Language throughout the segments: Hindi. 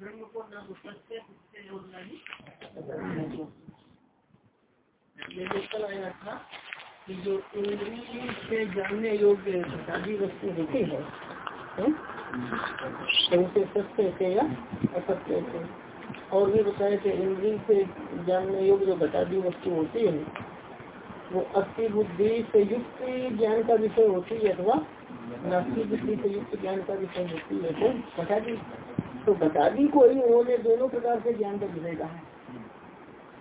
ब्रह्म को न आया था कि जो इंद्रिय से जानने योग्य वस्तु होती है उनसे सत्य या असत्य और भी बताए थे इंद्रिय से जानने योग्य जो घटादी वस्तु होती है वो अस्थि बुद्धि से युक्त ज्ञान का विषय होती है अथवा नास्ती बुद्धि से युक्त, ज्ञान का विषय होती है तो बता दी तो बता दी को ही उन्होंने दोनों प्रकार से ज्ञान का विषय कहा है।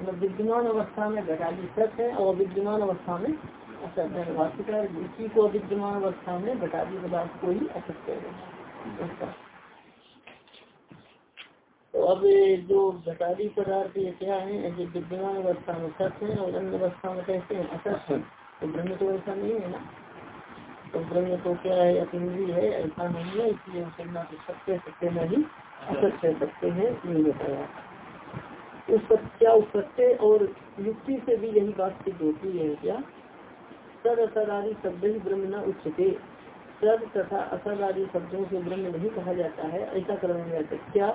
मतलब विद्यमान अवस्था में घटादी सत्य है और विद्यमान अवस्था में असत्य है। को विद्यमान अवस्था में घटादी पदार्थ को ही असत्य है। तो अब जो घटादी पदार्थ ये क्या है? जो विद्यमान अवस्था में सत्य है और अन्य अवस्था में कैसे हैं? असत्य तो ब्रह्म तो ऐसा नहीं है ना। तो ब्रह्म तो क्या है अतिंद्री है, ऐसा नहीं है इसलिए करना तो सत्य सत्य नहीं असत्य सत्य है नहीं बताया उस क्या उस सत्य और युक्ति से भी यही बात सिद्ध होती है क्या? सद असद आदि शब्द ही ब्रह्म न उच्चते। सद तथा असद आदि शब्दों से ब्रह्म नहीं कहा जाता है, ऐसा करने जाते क्या?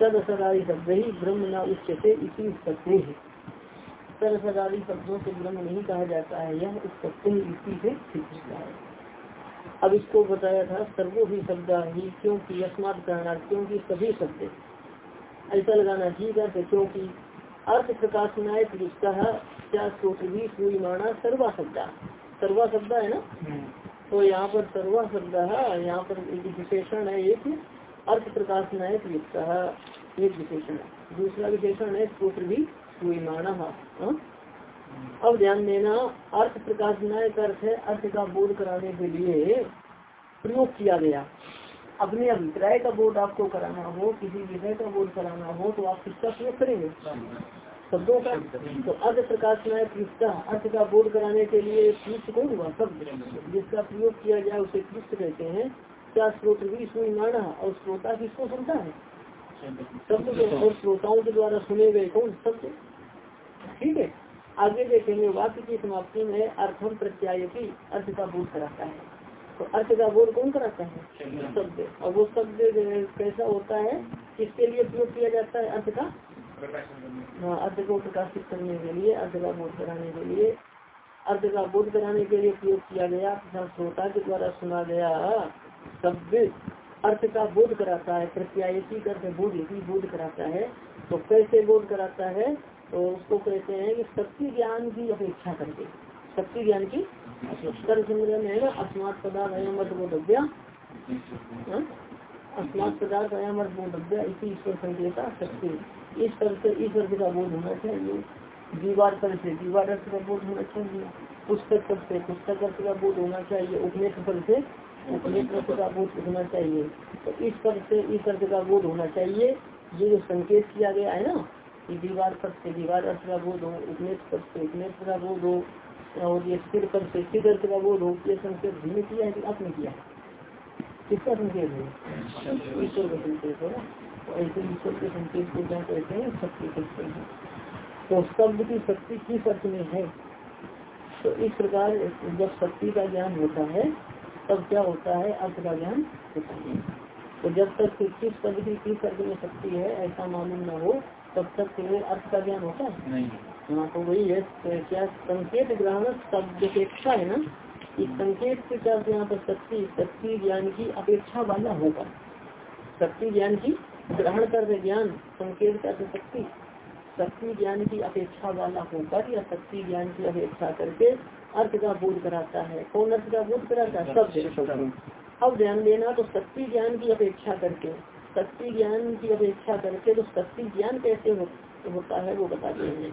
सद असदारी शब्द ही ब्रह्म न उच्चते इसी उत्पत्ति है। सद असदारी शब्दों से ब्रह्म नहीं कहा जाता है, यह उत्पत्ति इसी से सिद्ध है। अब इसको बताया था सर्वो भी शब्द ही क्योंकि अस्मात कहना क्योंकि सभी शब्द। ऐसा लगाना ठीक है क्योंकि अर्थ प्रकाशनाय क्या भी सूर्य माना सर्वा शब्द। सर्वा शब्द है ना? तो यहाँ पर सर्वा शब्द है यहाँ पर एक विशेषण है एक अर्थ प्रकाश नायक युक्त एक विशेषण है। दूसरा विशेषण है सूत्र भी सुमाण अब ध्यान देना, अर्थ प्रकाश नायक अर्थ है, अर्थ का बोध कराने के लिए प्रयोग किया गया। अपने अभिप्राय का बोध आपको कराना हो, किसी विषय का बोध कराना हो तो आप किसका प्रयोग करेंगे। शब्दों का? तो अर्थ प्रकाश नायक किसका अर्थ का बोध कराने के लिए कृष्ण कौन हुआ? शब्द। जिसका प्रयोग किया जाए, उसे कृष्ण कहते हैं। क्या स्रोत भी सुमाना और श्रोता किसको सुनता है? शब्द और श्रोताओं के द्वारा सुने गए कौन? शब्द। ठीक है? आगे देखेंगे वाक्य की समाप्ति में अर्थम प्रत्याय की अर्थ का बोध कराता है। तो अर्थ का बोध कौन कराता है? शब्द। और वो शब्द कैसा होता है? किसके लिए प्रयोग किया जाता है अर्थ का? हाँ अर्थ को प्रकाशित करने के लिए अर्थ का बोध कराने के लिए। अर्थ का बोध कराने के लिए प्रयोग किया गया तथा श्रोता के द्वारा सुना गया शब्द अर्थ का बोध कराता है। प्रत्यायती करके बोध बोध कराता है। तो कैसे बोध कराता है? तो उसको कहते हैं कि शक्ति ज्ञान की अपेक्षा करके। शक्ति ज्ञान की कर संग्रह है अस्मात पदार्थ अयम अर्थ बोधव्या अस्मात पदार्थ अयम अर्थ बोधव्या इसी ईश्वर संकेता शक्ति। इस तरह से इस अर्थ का बोध होना चाहिए। दीवार पर से दीवार अर्थ का बोध होना चाहिए। पुस्तक पर से पुस्तक अर्थ का बोध होना चाहिए। उपनेत्र पर से उपनेत्र का बोध होना चाहिए। तो इस पर से इस अर्थ का बोध होना चाहिए। ये जो संकेत किया गया है ना दीवार पर से दीवार अर्थ का बोध हो उपनेत्र पर से उपनेत्र का बोध हो, और ये सिर पर से सिर अर्थ का बोध हो, ये संकेत भिन्न किया है कि आपने किया किसका संकेत है? ईश्वर का संकेत है तो ऐसे ईश्वर के संकेत को क्या कहते हैं? शक्ति कहते हैं। तो शब्द की शक्ति किस अर्थ में है? तो इस प्रकार जब शक्ति का ज्ञान होता है, तब क्या होता है? अर्थ का ज्ञान होता है। तो जब तक किस पद की किस अर्थ में शक्ति है, ऐसा मालूम न हो तब तक अर्थ का ज्ञान होता है? हाँ तो वही है क्या संकेत ग्रहण शब्द अपेक्षा है ना? इस संकेत के क्या यहाँ पर शक्ति शक्ति ज्ञान की अपेक्षा वाला होगा। शक्ति ज्ञान की ग्रहण कर ज्ञान संकेत कर शक्ति। शक्ति ज्ञान की अपेक्षा वाला होकर या शक्ति ज्ञान की अपेक्षा करके अर्थ का बोध कराता है? कौन अर्थ का बोध कराता है? शब्द। अब ध्यान देना तो शक्ति ज्ञान की अपेक्षा करके। शक्ति ज्ञान की अपेक्षा करके तो शक्ति ज्ञान कैसे हो, होता है वो बताते हैं।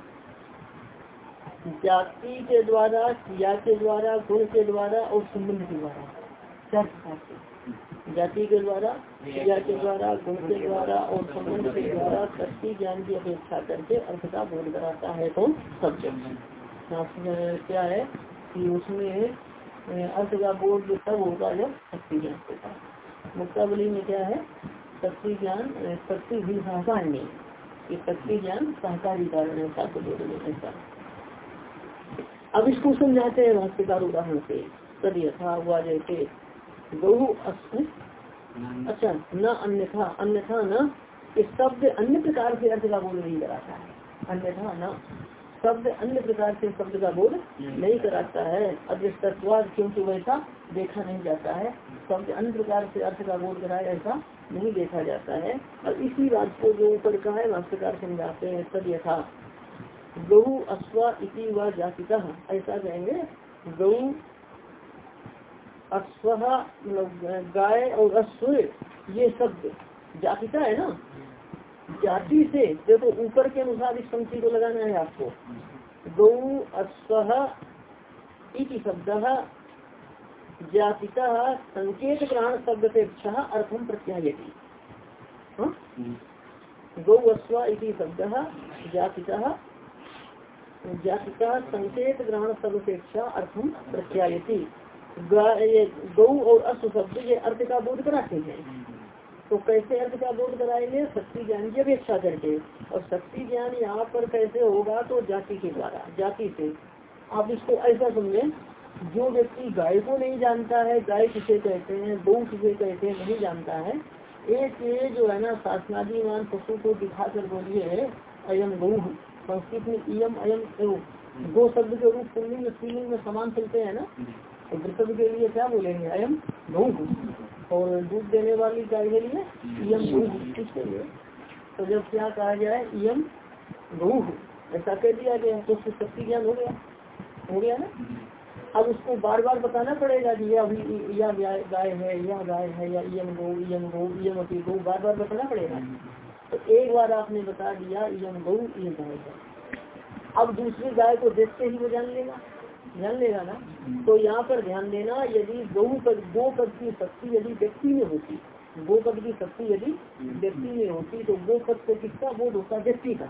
जाति के द्वारा क्रिया के द्वारा गुण के द्वारा और संबंध के द्वारा। चार प्रकार से जाति के द्वारा क्रिया के द्वारा गुण के द्वारा और संबंध के द्वारा शक्ति ज्ञान की अपेक्षा करके अर्थ का बोध कराता है कौन? सब्जेक्ट क्या है कि उसमें अर्थ का बोध जो तब होगा जब शक्ति ज्ञान होगा मुक्तावली में क्या है? शक्ति ज्ञान भी सहकार नहीं। ये शक्ति ज्ञान सहकारी कारण है शास्त्र में ऐसा। अब इसको समझाते हैं भाष्यकार उदाहरण से। तद यथा हुआ जैसे, बहु अच्छा न अन्यथा अन्यथा न कि शब्द अन्य प्रकार से अर्थ का बोध नहीं कराता है। अन्यथा न। शब्द अन्य प्रकार के शब्द का बोध नहीं कराता है। अदृष्टत्वाद क्योंकि वैसा देखा नहीं जाता है। शब्द अन्य प्रकार से अर्थ का बोध कराए ऐसा नहीं देखा जाता है। और इसी बात को जो ऊपर कहा है, भाष्यकार समझाते हैं, तद यथा। गौ अश्व इति व जातिता। ऐसा कहेंगे, गौ अश्व मतलब गाय और अश्व ये शब्द जातिता है ना? जाति से, देखो, ऊपर के अनुसार इस पंक्ति को लगाना है आपको। गौ अश्व इति शब्द, जातिता संकेत ग्रहण शब्द से अर्थम प्रत्यायति। हाँ? गौ अश्व इति शब्द, जातिता जातिका संकेत ग्रहण शब्द से अर्थम प्रत्यायति। गौ और अश्व शब्द, ये अर्थ का बोध कराते हैं। तो कैसे अर्थ का बोध कराएँगे? शक्ति ज्ञान की अपेक्षा करके। और शक्ति ज्ञान यहाँ पर कैसे होगा? तो जाति के द्वारा जाति से। आप इसको ऐसा समझे जो व्यक्ति गाय को नहीं जानता है गाय किसे कहते हैं गौ किसे कहते हैं नहीं जानता है एक ये जो है ना शासनादिमान पशु को दिखा कर बोलिए अयम गौ संस्कृत में इम अयम गो शब्द के रूप पुलिंग स्त्रीलिंग में समान चलते हैं ना? तो के लिए क्या बोलेंगे? अयम गौ और दूध देने वाली गाय के लिए यम तो जब क्या कहा जाए यम गऊ ऐसा कह दिया गया तो उससे शक्ति ज्ञान हो गया। हो गया ना? अब उसको बार बार बताना पड़ेगा कि यह अभी यह गाय है यह गाय है, या यम गौ यम गौ यम अपी गौ बार बार बताना पड़ेगा। तो एक बार आपने बता दिया यम गौ ये गाय अब दूसरी गाय को देखते ही वो जान लेगा। ध्यान लेगा ना। तो यहाँ पर ध्यान देना, यदि गौ पद गो पद की शक्ति यदि व्यक्ति में होती गो पद की शक्ति यदि व्यक्ति में होती तो गो पद को किसका? बोध होता व्यक्ति का।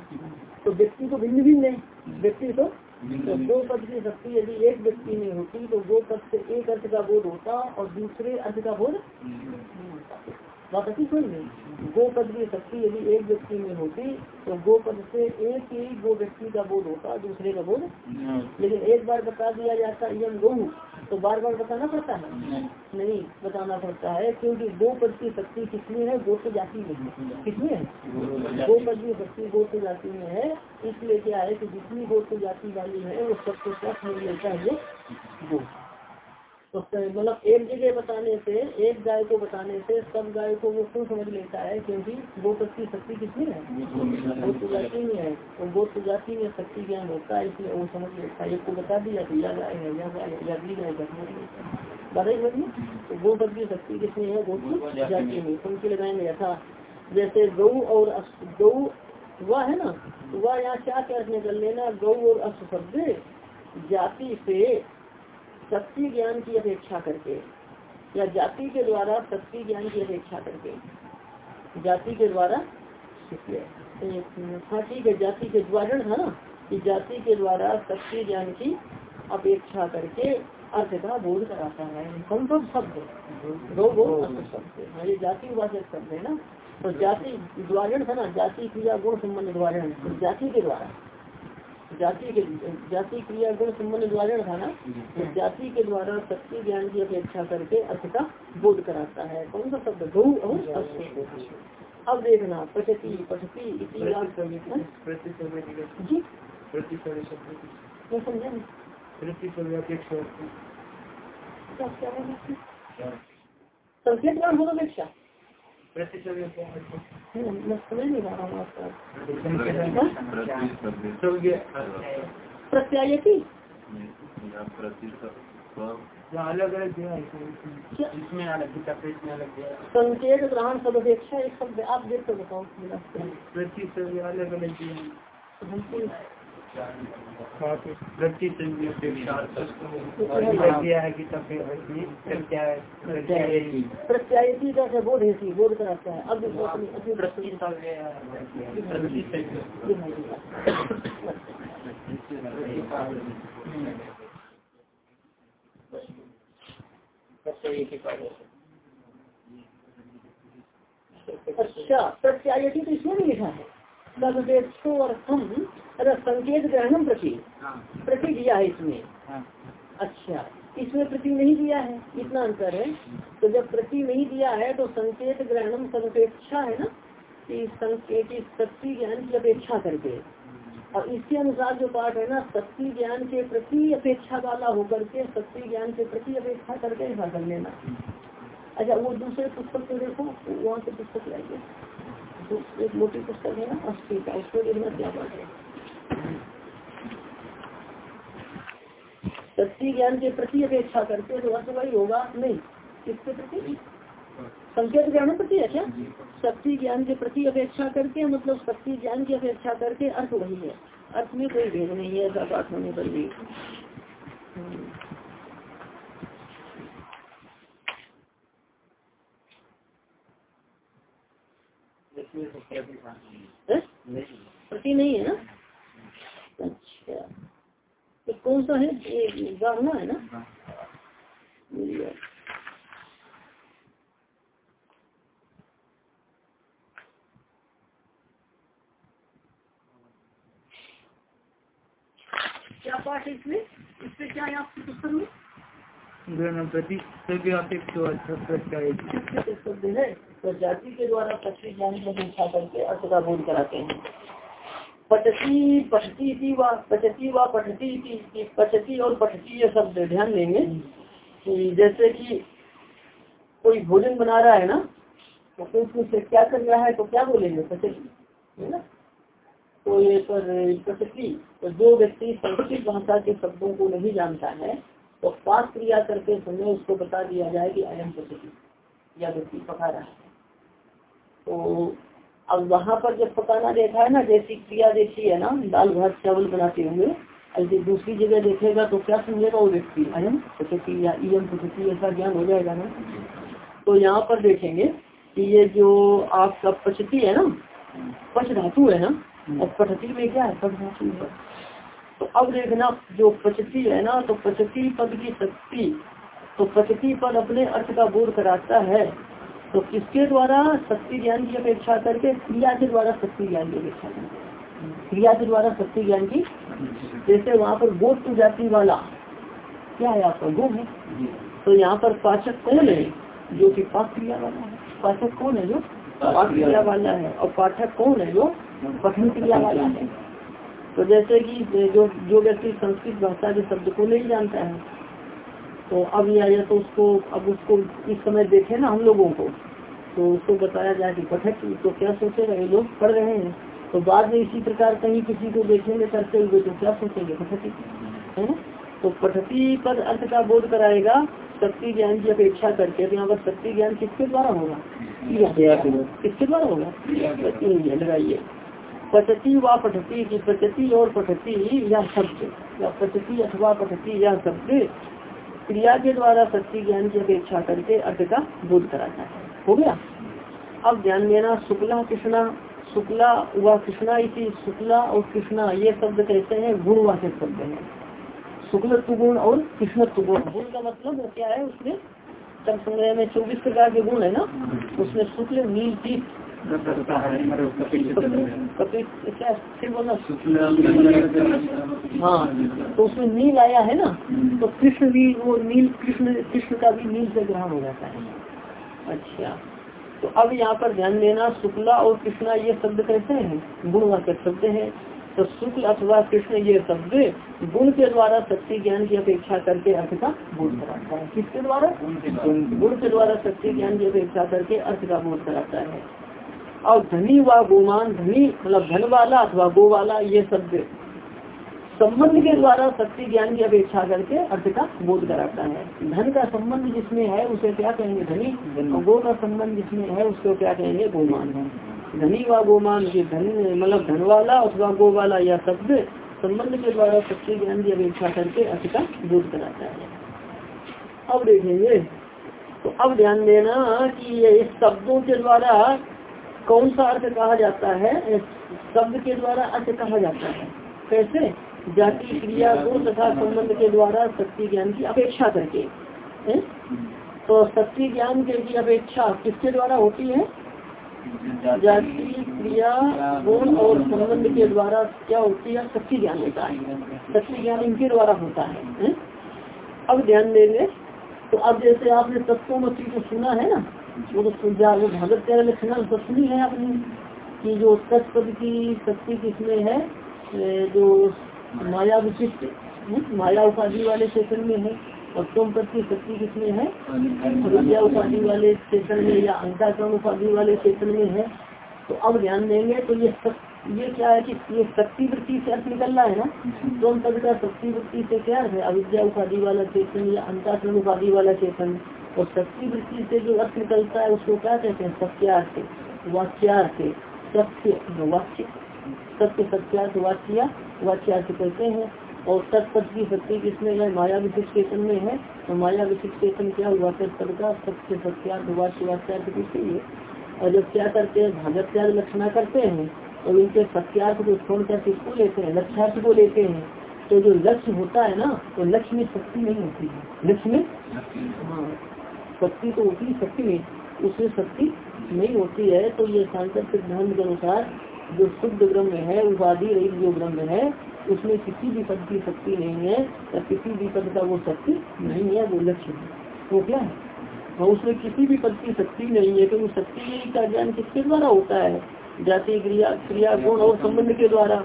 तो व्यक्ति तो भिन्न भिन्न है। व्यक्ति तो तो गो पद की शक्ति यदि एक व्यक्ति में होती तो गो पद से एक अर्थ का बोध होता और दूसरे अर्थ का बोध बात अच्छी सुन गो पद की शक्ति यदि एक व्यक्ति में होती तो गो पद से एक ही गो व्यक्ति का बोध होता दूसरे का बोध लेकिन एक बार बता दिया जाता यम गौ तो बार बार बताना पड़ता है? नहीं। बताना पड़ता है क्योंकि गो पद की शक्ति कितनी है? गो तो जाति में है। कितनी है? गो पद की शक्ति गो तो जाति में है इसलिए क्या है कि जितनी गो तो जाति वाली है वो सबको क्या समझ लेता है? गो तो मतलब एक जगह बताने से, एक गाय को बताने से सब गाय को वो क्यों समझ लेता है? क्योंकि गोपत की शक्ति कितनी है? गोत्र जाति में है। तो गोत्र जाति में शक्ति ज्ञान होता है, इसलिए वो समझ लेता है। एक को बता दिया तो यह गाय है, यह गाय या दी गाय बताइए तो गोपत की शक्ति कितनी है गोत्र जाति में पंक्ति लगाएँगे यथा जैसे गौ और गौ वह है ना? वह यहाँ क्या क्या निकल लेना? गौ और अश्व शब्द जाति से शक्ति ज्ञान की अपेक्षा करके या जाति के द्वारा शक्ति ज्ञान की अपेक्षा करके जाति के द्वारा हाँ। ठीक है जाति के द्वारा था ना कि जाति के द्वारा शक्ति ज्ञान की अपेक्षा करके अर्थ का बोध कराता है। कौन शब्द दो गो शब्द हाँ। ये जाति वाचक शब्द है ना। तो जाति द्वारण था ना जाति क्रिया गुण संबंध द्वारण तो जाति के द्वारा। जाति के, जाति क्रिया गुण संबंध द्वारा था ना तो जाति के द्वारा शक्ति ज्ञान की अपेक्षा करके अर्थ का बोध कराता है। कौन सा शब्द? गौ और अब देखना प्रकृति पठती संकेत ज्ञान होगा अपेक्षा? प्रत्यायती? अलग अलग इसमें अलग संकेत ग्रहण सब अपेक्षा एक शब्द आप देख कर बताओ। प्रति अलग प्रत्यायती का बोध है? बोध कराता है। अब अच्छा प्रत्यायती तो इसमें भी लिखा है। अगर संकेत ग्रहणम प्रति प्रति दिया है इसमें। अच्छा इसमें प्रति नहीं दिया है इतना अंतर है। तो जब प्रति नहीं दिया है तो संकेत ग्रहणम सर्वेक्षा है ना? कि संकेत शक्ति ज्ञान की अपेक्षा करके। और इसके अनुसार जो पाठ है ना शक्ति ज्ञान के प्रति अपेक्षा वाला होकर के शक्ति ज्ञान के प्रति अपेक्षा करके ऐसा कर लेना। अच्छा वो दूसरे पुस्तक को देखो वहाँ से पुस्तक लाइए एक मोटी पुस्तक है ना अस्सी का। उसको देखना क्या बात है? शक्ति ज्ञान के प्रति अपेक्षा करके तो अर्थ वही होगा? नहीं। किसके प्रति? संकेत ज्ञान प्रति है क्या? शक्ति ज्ञान के प्रति अपेक्षा करके मतलब शक्ति ज्ञान की अपेक्षा करके अर्थ वही है। अर्थ में कोई भेद नहीं है ऐसा बात होने पर भी। प्रति नहीं है ना? अच्छा। तो कौन सा है? ये है ना? क्या पाठ है इसमें इससे क्या है आपकी पुस्तक में? प्रजाति के द्वारा पक्षी करके अर्थ का बोध कराते हैं। पचती पठती पचती व पठती पचती और पठती ये शब्द ध्यान देंगे। कि जैसे कि कोई भोजन बना रहा है ना तो कोई क्या कर रहा है? तो क्या बोलेंगे? पचती, है ना? तो ये पर प्रकृति तो जो व्यक्ति संस्कृत भाषा के शब्दों को नहीं जानता है। तो पास क्रिया करके समय उसको बता दिया जाए कि अयम प्रकृति या व्यक्ति पका रहा है। तो अब वहाँ पर जब पकाना देखा है ना, जैसी क्रिया देखी है ना, दाल भात चावल बनाते हुए, ऐसे दूसरी जगह देखेगा तो क्या समझेगा वो व्यक्ति? अयम प्रकृति या इम प्रकृति ऐसा ज्ञान हो जाएगा ना। तो यहाँ पर देखेंगे कि ये जो आपका पचती है ना, पच धातु है ना, और पचती में क्या है? पच धातु है। अब देखना जो पचती है ना तो पचती पद की शक्ति तो पचती पद अपने अर्थ का बोध कराता है तो किसके द्वारा? शक्ति ज्ञान की अपेक्षा करके क्रिया के द्वारा शक्ति ज्ञान की अपेक्षा करके। क्रिया के द्वारा शक्ति ज्ञान की जैसे वहाँ पर गोट जाति वाला क्या है आपका गो है? तो यहाँ पर पाचक कौन है? जो कि पाक क्रिया वाला है। पाचक कौन है जो? पाक क्रिया वाला है। और पाठक कौन है जो? पठन क्रिया वाला है। तो जैसे कि जो जो व्यक्ति संस्कृत भाषा के शब्द को नहीं जानता है तो अब या, तो उसको अब उसको इस समय देखे ना हम लोगों को तो उसको बताया जाए कि पठक तो क्या सोचेगा? ये लोग पढ़ रहे हैं तो बाद में इसी प्रकार कहीं किसी को देखेंगे करते हुए तो क्या सोचेंगे? पठती है ना? तो पठती पद अर्थ का बोध कराएगा शक्ति ज्ञान की अपेक्षा करके तो यहाँ पर शक्ति ज्ञान किसके द्वारा होगा? किसके द्वारा होगा? लगाइए। पचती व पठती की पचती और पठती या शब्द, या पचती अथवा पठती या शब्द क्रिया के द्वारा शक्ति ज्ञान की अपेक्षा करके अर्थ का बोध कराता है। हो गया? अब ध्यान देना शुक्ला कृष्णा, शुक्ला व कृष्णा इसी शुक्ला और कृष्णा ये शब्द कहते हैं गुणवाचक शब्द है। शुक्ल गुण और कृष्ण गुण गुण का मतलब क्या है? उसमें संग्रह में चौबीस प्रकार के गुण है ना, उसमें शुक्ल, नील पीत हाँ तो उसमें नील आया है ना तो कृष्ण भी वो नील कृष्ण कृष्ण का भी नील से ग्रहण हो जाता है। अच्छा तो अब यहाँ पर ध्यान देना शुक्ला और कृष्णा ये शब्द कैसे हैं? गुण गुणवाचक शब्द है? तो शुक्ल अथवा कृष्ण ये शब्द गुण के द्वारा शक्ति ज्ञान की अपेक्षा करके अर्थ का बोध कराता है। किसके द्वारा। गुण के द्वारा शक्ति ज्ञान की अपेक्षा करके अर्थ का बोध कराता है। और धनी व गोमान धनी मतलब धन वाला अथवा गो वाला ये शब्द संबंध के द्वारा शक्ति ज्ञान की अपेक्षा करके अर्थ का बोध कराता है। धन का संबंध जिसमें है उसे क्या कहेंगे? धनी। और गो का संबंध जिसमें है उसको क्या कहेंगे? गोमान धनी व गोमान ये धन मतलब धन वाला अथवा गो वाला यह शब्द संबंध के द्वारा शक्ति ज्ञान की अपेक्षा करके अर्थ का बोध कराता है। अब देखेंगे। तो अब ध्यान देना कि ये इस शब्दों के द्वारा कौन सा अर्थ कहा जाता है? शब्द के द्वारा अर्थ कहा जाता है। कैसे? जाति क्रिया गुण तथा संबंध के द्वारा शक्ति ज्ञान की अपेक्षा करके? तो शक्ति ज्ञान की अपेक्षा किसके द्वारा होती है? जाति क्रिया, गुण और संबंध के द्वारा क्या होती है? शक्ति ज्ञान होता है। शक्ति ज्ञान इनके द्वारा होता है? अब ध्यान देंगे। तो अब जैसे आपने तत्वमती को सुना है ना तो भगत तेरह लक्षण तो सुनी है आपने कि जो तत्पद की शक्ति किसमें है? जो माया विशिष्ट माया उपाधि वाले क्षेत्र में है और तुम पद की शक्ति किसमें है? विद्या उपाधि वाले क्षेत्र में या अंताकरण उपाधि वाले क्षेत्र में है। तो अब ध्यान देंगे तो ये सब, ये क्या है कि ये शक्ति वृत्ति से अर्थ निकल रहा है ना? तुम पद का शक्ति वृत्ति से क्या है? अविद्या उपाधि वाला चेतन या अंताकरण उपाधि वाला चेतन और शक्ति वृत्ति से जो अर्थ निकलता है उसको क्या कहते हैं? सत्यार्थ। वाक्यार्थ सत्य वाक्य सत्य सत्यार्थ वाक्य वाक्यार्थ कहते हैं। और तत्पद की शक्ति किसमें है माया विशिष्ट चेतन में है तो माया विशिष्ट चेतन क्या हुआ? तत्पद का सत्य सत्यार्थ वाक्य वाक्यार्थ किसी है। और जब क्या करते हैं? भागत त्याग लक्षणा करते हैं और इनके सत्यार्थ को छोड़कर किसको लेते हैं? लक्ष्यार्थ को लेते हैं। तो जो लक्ष्य होता है ना तो लक्ष्य में शक्ति नहीं होती है। लक्ष्य में? हाँ। शक्ति तो होती है, शक्ति में उसमें शक्ति नहीं होती है। तो ये सांसद सिद्धांत के अनुसार जो शुद्ध ब्रह्म है, उपाधि रहित जो ब्रह्म है, उसमें किसी भी पद की शक्ति नहीं है, या किसी भी पद का वो शक्ति नहीं है, वो लक्ष्य है। वो क्या है? तो उसमें किसी भी पद की शक्ति नहीं है क्योंकि शक्ति का ज्ञान किसके द्वारा होता है? जाति, क्रिया क्रिया, गुण और संबंध के द्वारा।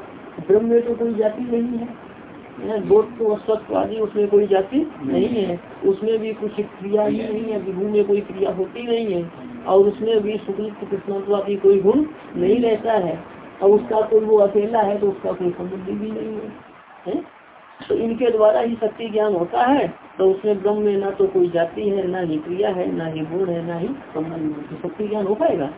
ब्रह्म में तो कोई जाति नहीं है। बोध तो अस्वस्थ आदि उसमें कोई जाति नहीं है। उसमें भी कुछ क्रिया ही नहीं है विभू में कोई क्रिया होती नहीं है। और उसमें भी शुक्ल कृष्णत्वादी कोई गुण नहीं रहता है। और उसका कोई वो अकेला है तो उसका कोई संबंध भी नहीं है, है? तो इनके द्वारा ही शक्ति ज्ञान होता है तो उसमें ब्रह्म में ना तो कोई जाति है, ना ही क्रिया है, ना ही गुण है, ना ही संबंध तो शक्ति ज्ञान हो पाएगा?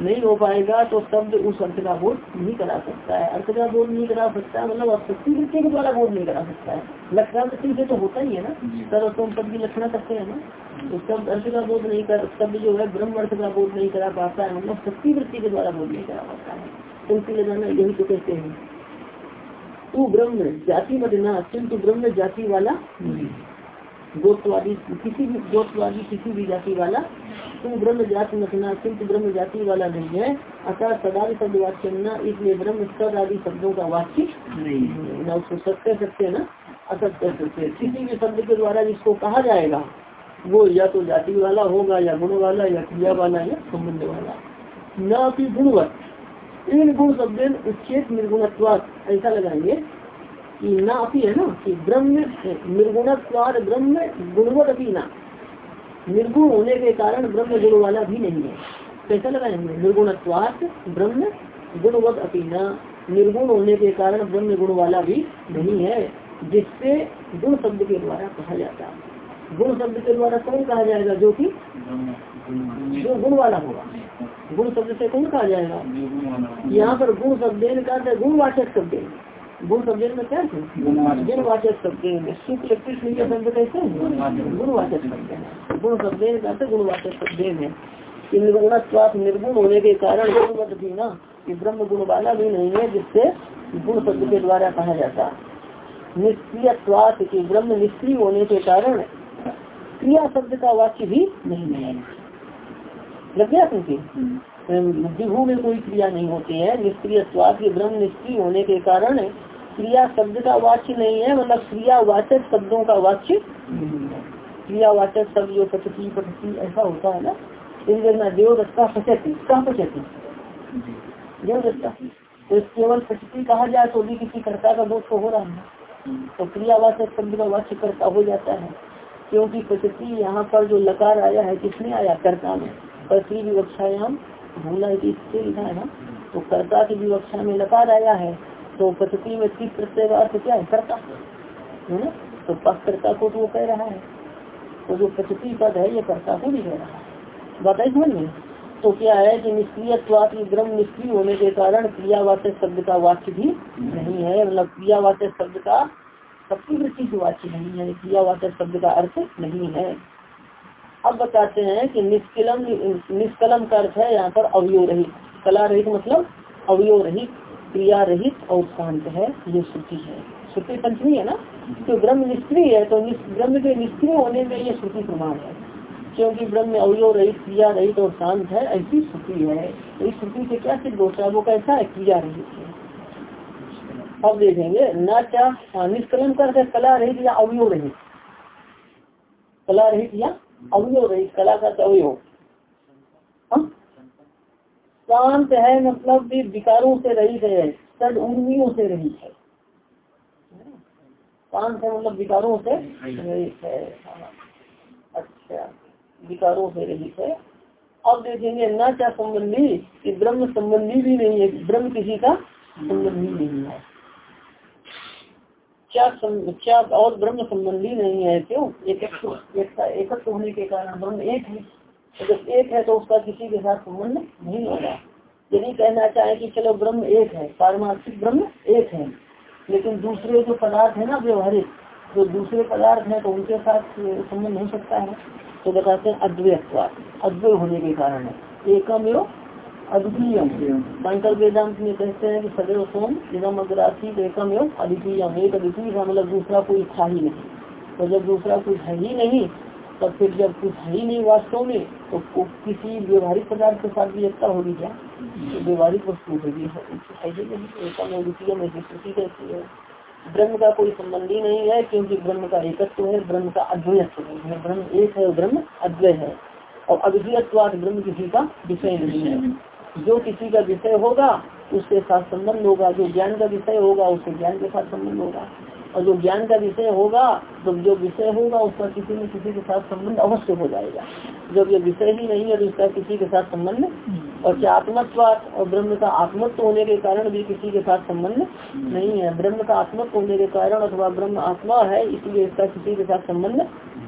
नहीं हो पाएगा तो शब्द उस अर्थ का बोध नहीं करा सकता है। अर्थ का बोध नहीं करा सकता मतलब शक्ति वृत्ति के द्वारा बोध नहीं करा सकता है। लक्षणा वृत्ति से तो होता ही है ना। सर्वोत्तम पद की लक्षणा करते हैं ना। तो शब्द अर्थ का बोध नहीं कर, शब्द जो है ब्रह्म अर्थ का बोध नहीं करा पाता है मतलब शक्ति वृत्ति के द्वारा बोध नहीं करा पाता है। तो इसलिए जाना यही तो कहते हैं। तू ब्रह्म जाति मदना किंतु ब्रह्म जाति वाला गोत्वादी किसी भी गोत्वादी किसी भी जाति वाला तू ब्रह्म जाति मतना किंतु ब्रह्म जाति वाला नहीं है। अतः सदा शब्द वाक्य न इसलिए ब्रह्म सद आदि शब्दों का वाक्य नहीं। है न उसको सत्य सकते ना असत कर सकते किसी भी शब्द के द्वारा जिसको कहा जाएगा वो या तो जाति वाला होगा या गुण वाला या क्रिया वाला या संबंध वाला। न कि गुणवत्त। इन गुण शब्द उच्चेत निर्गुणत्वाद, ऐसा लगाएँगे कि ना अपी है ना, कि ब्रह्म निर्गुणत्वाद ब्रह्म, गुणवत अपी ना। निर्गुण होने के कारण ब्रह्म गुण वाला भी नहीं है। कैसा लगाएँगे? निर्गुणत्वाद ब्रह्म, गुणवत अपी ना। निर्गुण होने के कारण ब्रह्म गुण वाला भी नहीं है, जिससे गुण शब्द के द्वारा कहा जाता गुण शब्द के द्वारा कौन कहा जाएगा? जो कि जो गुण वाला होगा। गुण शब्द से कौन कहा जाएगा? यहाँ पर गुण शब्द का गुणवाचक शब्द गुण शब्द में क्या है? गुणवाचक शब्द में शुक्ल कृष्ण का शब्द कैसे गुणवाचक शब्द गुण शब्द का गुणवाचक शब्द है। कि निर्गुण निर्गुण होने के कारण गुणवत भी ना कि ब्रह्म गुण वाला भी नहीं है जिससे गुण शब्द के द्वारा कहा जाता। निष्क्रिय की ब्रह्म निष्क्रिय होने के कारण क्रिया शब्द का वाक्य भी नहीं है। लग गया क्योंकि विभू में कोई क्रिया नहीं होती है निष्क्रिय स्वाद के ब्रह्म निष्क्रिय होने के कारण क्रिया शब्द का वाक्य नहीं है मतलब क्रियावाचक शब्दों का वाक्य क्रियावाचक शब्द जो पचती पचती ऐसा होता है ना? इन देखना देवदत्ता कहा पचती? देवदत्ता। तो केवल पचती कहा जाए तो भी किसी कर्ता का दोष तो हो रहा है। तो क्रियावाचक शब्द का वाक्य कर्ता हो जाता है। क्योंकि पचती यहाँ पर जो लकार आया है किसने आया? कर्ता में प्रति विवक्षायाम भूला लिखा है ना? तो कर्ता की विवक्षा में लकार आया है तो पचती में तीस अर्थ क्या है? कर्ता। है ना? तो कर्ता को तो वो कह रहा है। तो जो पचती पद है, ये कर्ता को भी कह रहा है। बताए समझ में? तो क्या है कि निष्क्रिय ब्रह्म निष्क्रिय होने के कारण क्रियावाचक शब्द का वाक्य भी नहीं है मतलब क्रियावाचक शब्द का सबकी वृत्ति वाक्य नहीं है क्रियावाचक शब्द का अर्थ नहीं है। अब बताते हैं कि निष्कलम निष्कलम का अर्थ है यहाँ पर अवयो रहित कला रहित मतलब अवयो रहित क्रिया रहित और शांत है ये श्रुति है। श्रुति पंचमी है ना? तो ब्रह्म निष्क्रिय है तो ब्रह्म के निष्क्रिय होने में ये श्रुति प्रमाण है। क्योंकि ब्रह्म अवयो रहित क्रिया रहित और शांत है ऐसी श्रुति है। तो इस श्रुति से क्या सिद्ध होता है? वो कैसा है? क्रिया रहित है। अब देखेंगे न क्या हाँ, निष्कलम कर कला रहित या अवयो रहित कला रहित या अवयव रही कला का अवयव हाँ? शांत है मतलब भी विकारों से रहित है, सद उर्मियों से रहित है। शांत है मतलब विकारों से रहित है। अच्छा विकारों से रहित है। अब देखेंगे न क्या संबंधी कि ब्रह्म संबंधी भी नहीं है, ब्रह्म किसी का संबंधी नहीं है। क्या सम, क्या और ब्रह्म संबंधी नहीं है? क्यों? एक एकत्व होने के कारण ब्रह्म एक है। तो जब एक है तो उसका किसी के साथ संबंध नहीं होगा। यदि कहना चाहे कि चलो ब्रह्म एक है पारमार्थिक ब्रह्म एक है। लेकिन दूसरे जो पदार्थ है ना व्यवहारिक जो दूसरे पदार्थ है तो उनके साथ संबंध हो सकता है। तो बताते हैं अद्वैत्वा अद्वय होने के कारण है। एकम अद्वितीय शंकर वेदांत में कहते हैं कि सदैव सोम अग्रासी एकम एवं अद्वितीय एक अद्वितीय का मतलब दूसरा कोई था ही नहीं। तो जब दूसरा कुछ है ही नहीं, तब फिर जब कुछ है ही नहीं वास्तव में तो किसी व्यवहारिक पदार्थ के साथ भी एकता होगी क्या? तो व्यवहारिक वस्तु होगी। एकम अद्वितीय में स्थिति है। ब्रह्म का कोई संबंध ही नहीं है, क्योंकि ब्रह्म का एकत्व है, ब्रह्म का अद्वैत है। ब्रह्म एक है ब्रह्म अद्वय है। और अद्वैतवाद ब्रह्म किसी का विषय नहीं है। जो किसी का विषय होगा, उसके साथ संबंध होगा। जो ज्ञान का विषय होगा, उसके ज्ञान के साथ संबंध होगा। और जो ज्ञान का विषय होगा तो जो विषय होगा, उसका किसी न किसी के साथ संबंध अवश्य हो जाएगा। जब ये विषय ही नहीं है तो उसका किसी के साथ संबंध और क्या आत्मत्वात और ब्रह्म का आत्मत्व होने के कारण भी किसी के साथ संबंध नहीं है। ब्रह्म का आत्मत्व होने के कारण अथवा ब्रह्म आत्मा है, इसलिए इसका किसी के साथ संबंध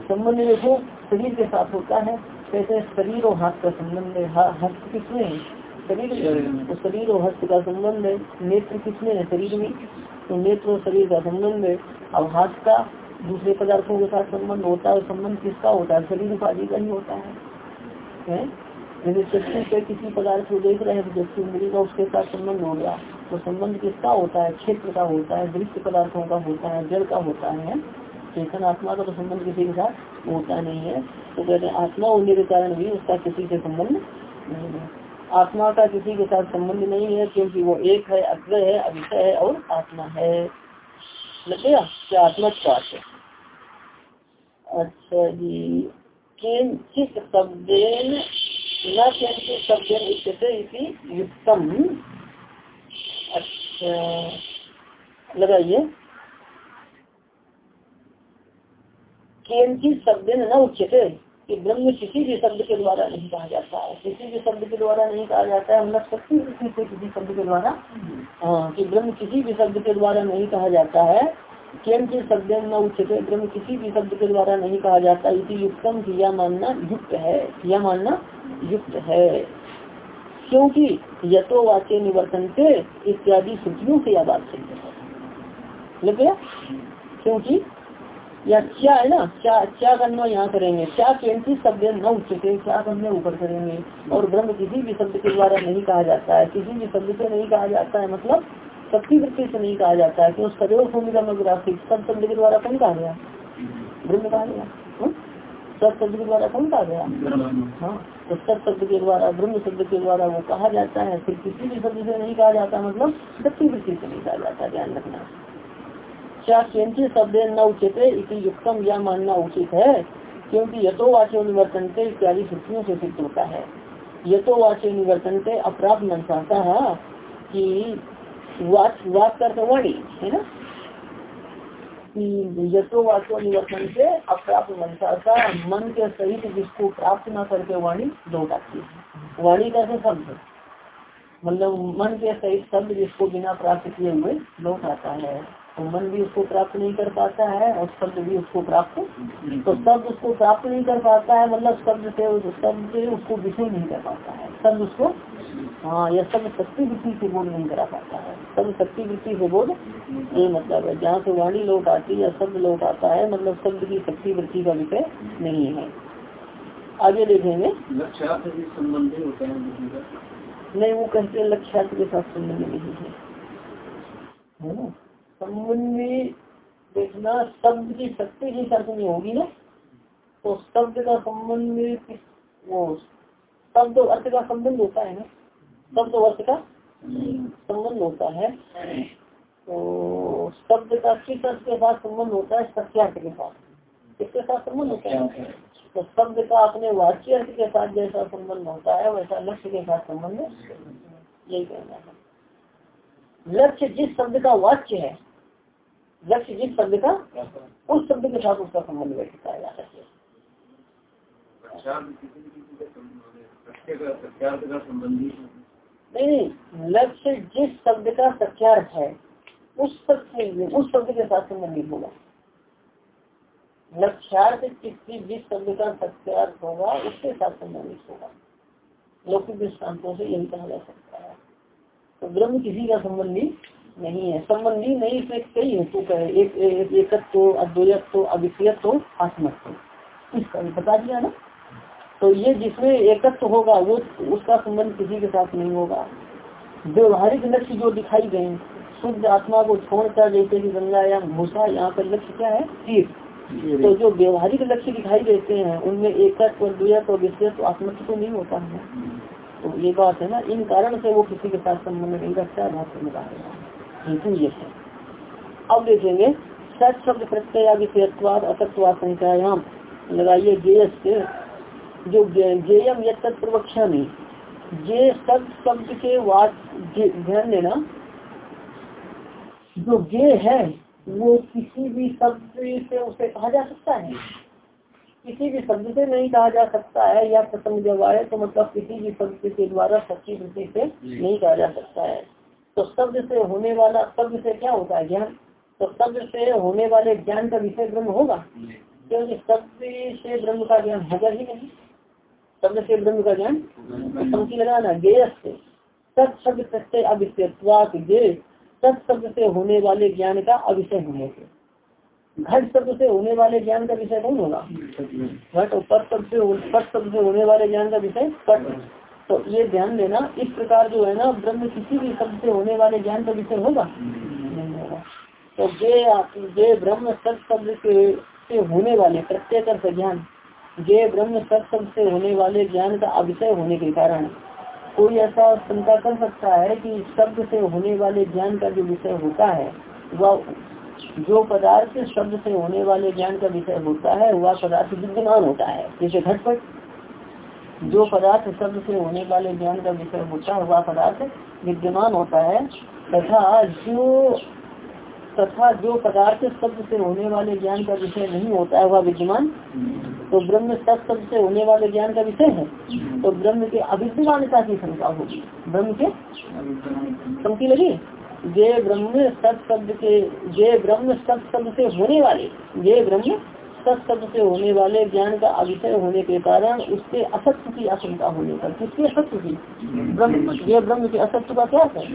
संबंध देखो शरीर के साथ होता है। कैसे शरीर और हाथ का संबंध है। हस्त किसमें? शरीर तो शरीर और हस्त का संबंध है। नेत्र किसमें है शरीर में? तो नेत्र और शरीर का संबंध है। अब हाथ का दूसरे पदार्थों के साथ संबंध होता है संबंध किसका होता है? शरीर उपाधि का ही होता है। जैसे चक्षु से किसी पदार्थ को देख रहे हैं तो चक्षु इंद्री का उसके साथ संबंध हो गया। तो संबंध किसका होता है? क्षेत्र का होता है दृश्य पदार्थों का होता है, जड़ का होता है। चेतन आत्मा का तो संबंध किसी के साथ होता नहीं है। तो कहते हैं आत्मा होने के कारण भी उसका किसी से संबंध नहीं है। आत्मा का किसी के साथ संबंध नहीं है, क्योंकि वो एक है अग्रह है अभिषय है और आत्मा है। लगेगा क्या आत्मा स्वास्थ्य अच्छा जी। किंचित शब्देन, न किंचित शब्देन इत्यते युक्तम? अच्छा लगाइए। किंचित शब्देन न उच्चते कि ब्रह्म किसी भी शब्द के द्वारा नहीं कहा जाता है। किसी भी शब्द के द्वारा नहीं कहा जाता है। मतलब शक्ति वृत्ति से किसी शब्द के द्वारा हाँ कि ब्रह्म किसी भी शब्द के द्वारा नहीं कहा जाता है। केम के शब्द न उच्चते ब्रह्म किसी भी शब्द के द्वारा नहीं कहा जाता। इसी युक्तम की यह मानना युक्त है। यह मानना युक्त है। क्योंकि यथो वाक्य निवर्तन से इत्यादि सूचियों से यह बात सही है। लग क्योंकि या क्या है ना? क्या क्या करना यहाँ करेंगे? क्या केंद्रीय शब्द न उच्चते क्या करने ऊपर करेंगे? और ब्रह्म किसी भी शब्द के द्वारा नहीं कहा जाता है, किसी भी शब्द से नहीं कहा जाता है मतलब शक्ति वृत्ति से नहीं कहा जाता है क्यों सदैव भूमिका में ग्राफिक सब शब्द के द्वारा कौन कहा गया? ब्रह्म कहा गया। हाँ? सब शब्द के द्वारा कौन कहा गया? हाँ तो सब शब्द के द्वारा, ब्रह्म शब्द के द्वारा वो कहा जाता है, फिर किसी भी शब्द से नहीं कहा जाता मतलब शक्ति वृत्ति से नहीं कहा जाता, ध्यान रखना। क्या शब्द न उचित युक्तम यह मानना उचित है? क्योंकि यथो वाच्य निवर्तन से इत्यादि श्रुतियों से सिद्ध होता है। यथो वाच्य निवर्तन से अप्राप्त मन चाहता है कि वाक वाक कर वाणी है ना? यथो वाक्य निवर्तन से अप्राप्त मन चाहता मन के सहित जिसको प्राप्त न करके वाणी लौट आती है। वाणी का शब्द मतलब मन के सहित शब्द जिसको बिना प्राप्त किए हुए लौट आता है। मन भी उसको प्राप्त नहीं कर पाता है और शब्द भी उसको प्राप्त तो शब्द उसको प्राप्त नहीं कर पाता है मतलब शब्द से शब्द उसको विषय नहीं कर पाता है। शब्द उसको हाँ यह शब्द शक्ति वृत्ति से बोध नहीं करा पाता है। शब्द शक्ति वृत्ति से बोध ये मतलब है। जहाँ से वाणी लौट आती है या शब्द लौट आता है मतलब शब्द की शक्ति वृत्ति का विषय नहीं है। आगे देखेंगे। नहीं वो कहते लक्ष्यार्थ के साथ संबंध नहीं है। है ना? संबंध में देखना शब्द की शक्ति जिस अर्थ में होगी ना? तो शब्द का संबंध में वो शब्द अर्थ का संबंध होता है ना? शब्द अर्थ का संबंध होता है। तो शब्द का किस अर्थ के साथ संबंध होता है? सत्यार्थ के साथ। किसके साथ संबंध होता है? तो शब्द का अपने वाच्य अर्थ के साथ जैसा संबंध होता है वैसा लक्ष्य के साथ संबंध यही कहना है। लक्ष्य जिस शब्द का वाच्य है लक्ष्य जिस शब्द का, उस शब्द के साथ उसका संबंध बैठता है। जाकर नहीं लक्ष्य जिस शब्द का सत्यार्थ है, उस शब्द उस शब्द के साथ संबंधित होगा। लक्ष्यार्थ किसी जिस शब्द का सत्यार्थ होगा, उसके साथ संबंधित होगा। लौकिक दृष्टान्तों से यही कहा जा सकता है। तो ब्रह्म किसी का संबंधी नहीं है। संबंधी नहीं से कई हेतु का एक एकत्व अद्वैत्व अविषयत्व आत्मत्व इसका भी बता दिया ना? तो ये जिसमें एकत्व होगा वो उसका संबंध किसी के साथ नहीं होगा। व्यवहारिक लक्ष्य जो दिखाई गए शुद्ध आत्मा को छोड़कर जैसे कि गंगा या भूसा यहाँ पर लक्ष्य क्या है? तीर्थ। तो जो व्यवहारिक लक्ष्य दिखाई देते हैं उनमें एकत्व द्वैत और विषयत्व आत्मत्व तो नहीं होता है। तो ये बात है ना इन कारण से वो किसी के साथ संबंध नहीं रखता है भाषण में हेतु ये है। अब देखेंगे सच शब्द प्रत्यय विषयत्वाद असत्वा संख्यायाम लगाइए जेएस के जो जेयम यद प्रवक्षा में जे सब शब्द के वाद ध्यान देना जो गे है वो किसी भी शब्द से उसे कहा जा सकता है। किसी भी शब्द से नहीं कहा जा सकता है या प्रसंग जब आए तो मतलब किसी भी शब्द के द्वारा सच्ची वृत्ति से नहीं कहा जा सकता है। तो शब्द से होने वाला शब्द से क्या होता है ज्ञान? तो शब्द से होने वाले ज्ञान का विषय ब्रह्म होगा? क्योंकि शब्द से ब्रह्म का ज्ञान होगा ही नहीं। शब्द से ब्रह्म का ज्ञान पंक्ति लगाना गेय से। शब्द प्रत्यय अविषयत्वात गे शब्द से होने वाले ज्ञान का अविषय होने से। घट शब्द से होने वाले ज्ञान का विषय कौन होगा। घट और पट शब्द से पट शब्द से होने वाले ज्ञान का विषय पट। तो ये ध्यान देना, इस प्रकार जो है ना, ब्रह्म किसी भी शब्द से होने वाले ज्ञान का विषय होगा? नहीं होगा। तो जे जे ब्रह्म सत शब्द से होने वाले, प्रत्येक ज्ञान ये ब्रह्म सत्संग से होने वाले ज्ञान का अविषय होने के कारण, कोई ऐसा शंका कर सकता है कि शब्द से होने वाले ज्ञान का जो विषय होता है, वह जो पदार्थ शब्द से होने वाले ज्ञान का विषय होता है, वह पदार्थ विद्यमान होता है। जैसे घटपट। जो पदार्थ शब्द से होने वाले ज्ञान का विषय होता है वह पदार्थ विद्यमान होता है, तथा जो तथा जो पदार्थ शब्द से होने वाले ज्ञान का विषय नहीं होता है, वह विद्यमान तो ब्रह्म सत्शब्द से होने वाले ज्ञान का विषय है तो ब्रह्म के अविद्यमानता की शंका होगी। ब्रह्म के? पंक्ति लगी? ये ब्रह्म सत्शब्द के ये ब्रह्म सत्शब्द से होने वाले ये ब्रह्म सत्शब्द से होने वाले ज्ञान का अविषय होने के कारण उसके असत्य की आशंका होने पर। किसके असत्य की? ब्रह्म ये ब्रह्म के असत्य का क्या है?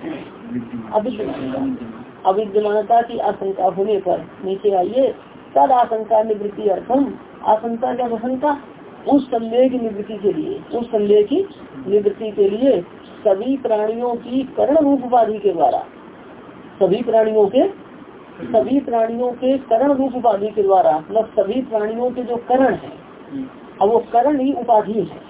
अविद्यमानता। अविद्यमानता की आशंका होने पर नीचे आइए। तद आशंका निवृत्ति अर्थम। आशंका क्या प्रशंका उस संदेह की निवृत्ति के लिए। उस संदेह की निवृत्ति के लिए सभी प्राणियों की करण रूप उपाधि के द्वारा। सभी प्राणियों के सभी प्राणियों के करण रूप उपाधि के द्वारा मतलब सभी प्राणियों के जो करण है, अब वो करण ही उपाधि है।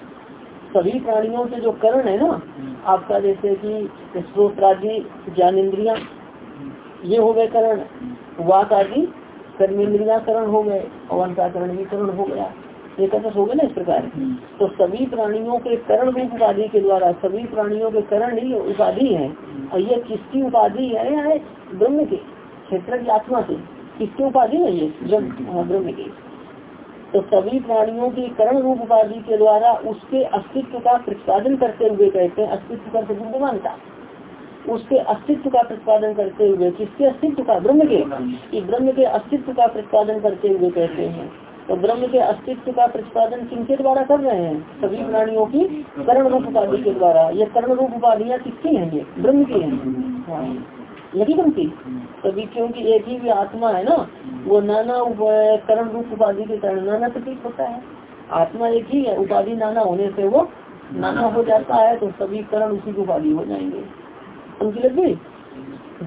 सभी प्राणियों के जो करण है ना, आपका जैसे कि स्रोत्रादि इंद्रिया ये हो गए करण। वाक आदि कर्मेंद्रियाकरण हो गए और भी करण हो गया। ये कथस हो गए ना इस प्रकार तो सभी प्राणियों के करण रूप उपाधि के द्वारा, सभी प्राणियों के करण ही उपाधि है। और ये किसकी उपाधि है ब्रह्म के? क्षेत्र की आत्मा से किसकी उपाधि है ये ब्रह्म की तो सभी प्राणियों की करण रूप उपाधि के द्वारा उसके अस्तित्व का प्रतिपादन करते हुए कहते हैं, अस्तित्व का बुद्धिमानता उसके अस्तित्व का प्रतिपादन करते हुए किसके अस्तित्व का? ब्रह्म के। कि ब्रह्म के अस्तित्व का प्रतिपादन करते हुए कहते हैं। तो ब्रह्म के अस्तित्व का प्रतिपादन किनके द्वारा कर रहे हैं? सभी प्राणियों की करण रूप उपाधि के द्वारा। ये करण रूप उपाधियाँ किसकी हैं? ये ब्रह्म की हैं। हाँ बनती? तभी क्योंकि एक ही भी आत्मा है ना, वो नाना करण रूप उपाधि के कारण नाना प्रतीक होता है। आत्मा एक ही है, उपाधि नाना होने से वो नाना हो जाता है तो सभी करण उसी की उपाधि हो जाएँगे। समझ लगी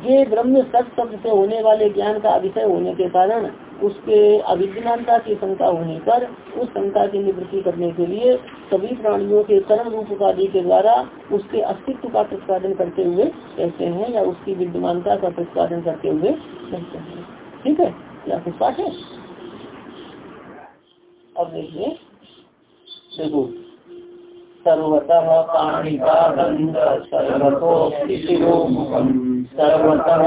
ये ब्रह्म सत शब्द से होने वाले ज्ञान का विषय होने के कारण उसके अविद्यमानता की शंका होने पर उस शंका की निवृत्ति करने के लिए सभी प्राणियों के कर्म रूप उपाधि के द्वारा उसके अस्तित्व का प्रतिपादन करते हुए कहते हैं या उसकी विद्यमानता का प्रतिपादन करते हुए कहते हैं। ठीक है? या कुछ पाठ है? अब देखिए। देखो सर्वतः पाणिपादं सर्वतोऽस्ति शिरोमुखम् सर्वतः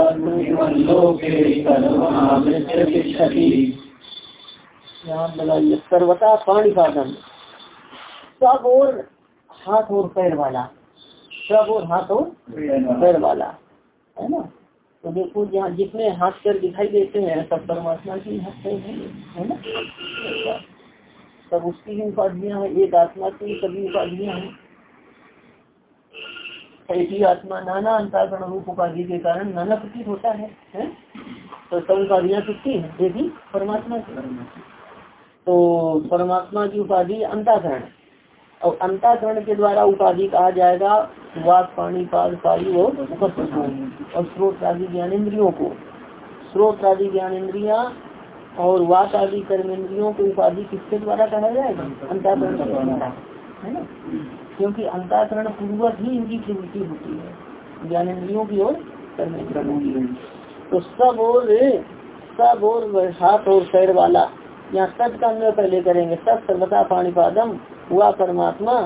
लोके सर्वमावृत्य यहाँ लगाइए सब और हाथ और पैर वाला। सब और हाथ और पैर वाला। है ना? तो देखो जहाँ जितने हाथ पैर दिखाई देते हैं, सब परमात्मा की हाथ पैर है ना? सब उसकी ही उपाधियाँ हैं एक आत्मा की सभी उपाधियाँ हैं। एक ही आत्मा नाना अंतरण रूप उपाधि के कारण नाना प्रतीत होता है, है? तो सब उपाधियाँ किसकी है? एक ही परमात्मा की। तो परमात्मा की उपाधि अंताकरण और अंताकरण के द्वारा उपाधि कहा जाएगा वाक पानी पाद पायु और उपस्थित और स्रोत आदि ज्ञानेन्द्रियों को। स्रोत आदि ज्ञानेन्द्रिया और वाक आदि कर्मेंद्रियों को उपाधि किसके द्वारा कहा जाएगा? अंताकरण के द्वारा, है ना? क्योंकि अंताकरण पूर्वक ही इनकी प्रवृत्ति होती है। ज्ञानेन्द्रियों की ओर कर्मेंद्रियों की तो सब और सब और हाथ और पैर वाला यहाँ सत का अन्वय पहले करेंगे। सत सर्वता पाणीपादम, हुआ परमात्मा,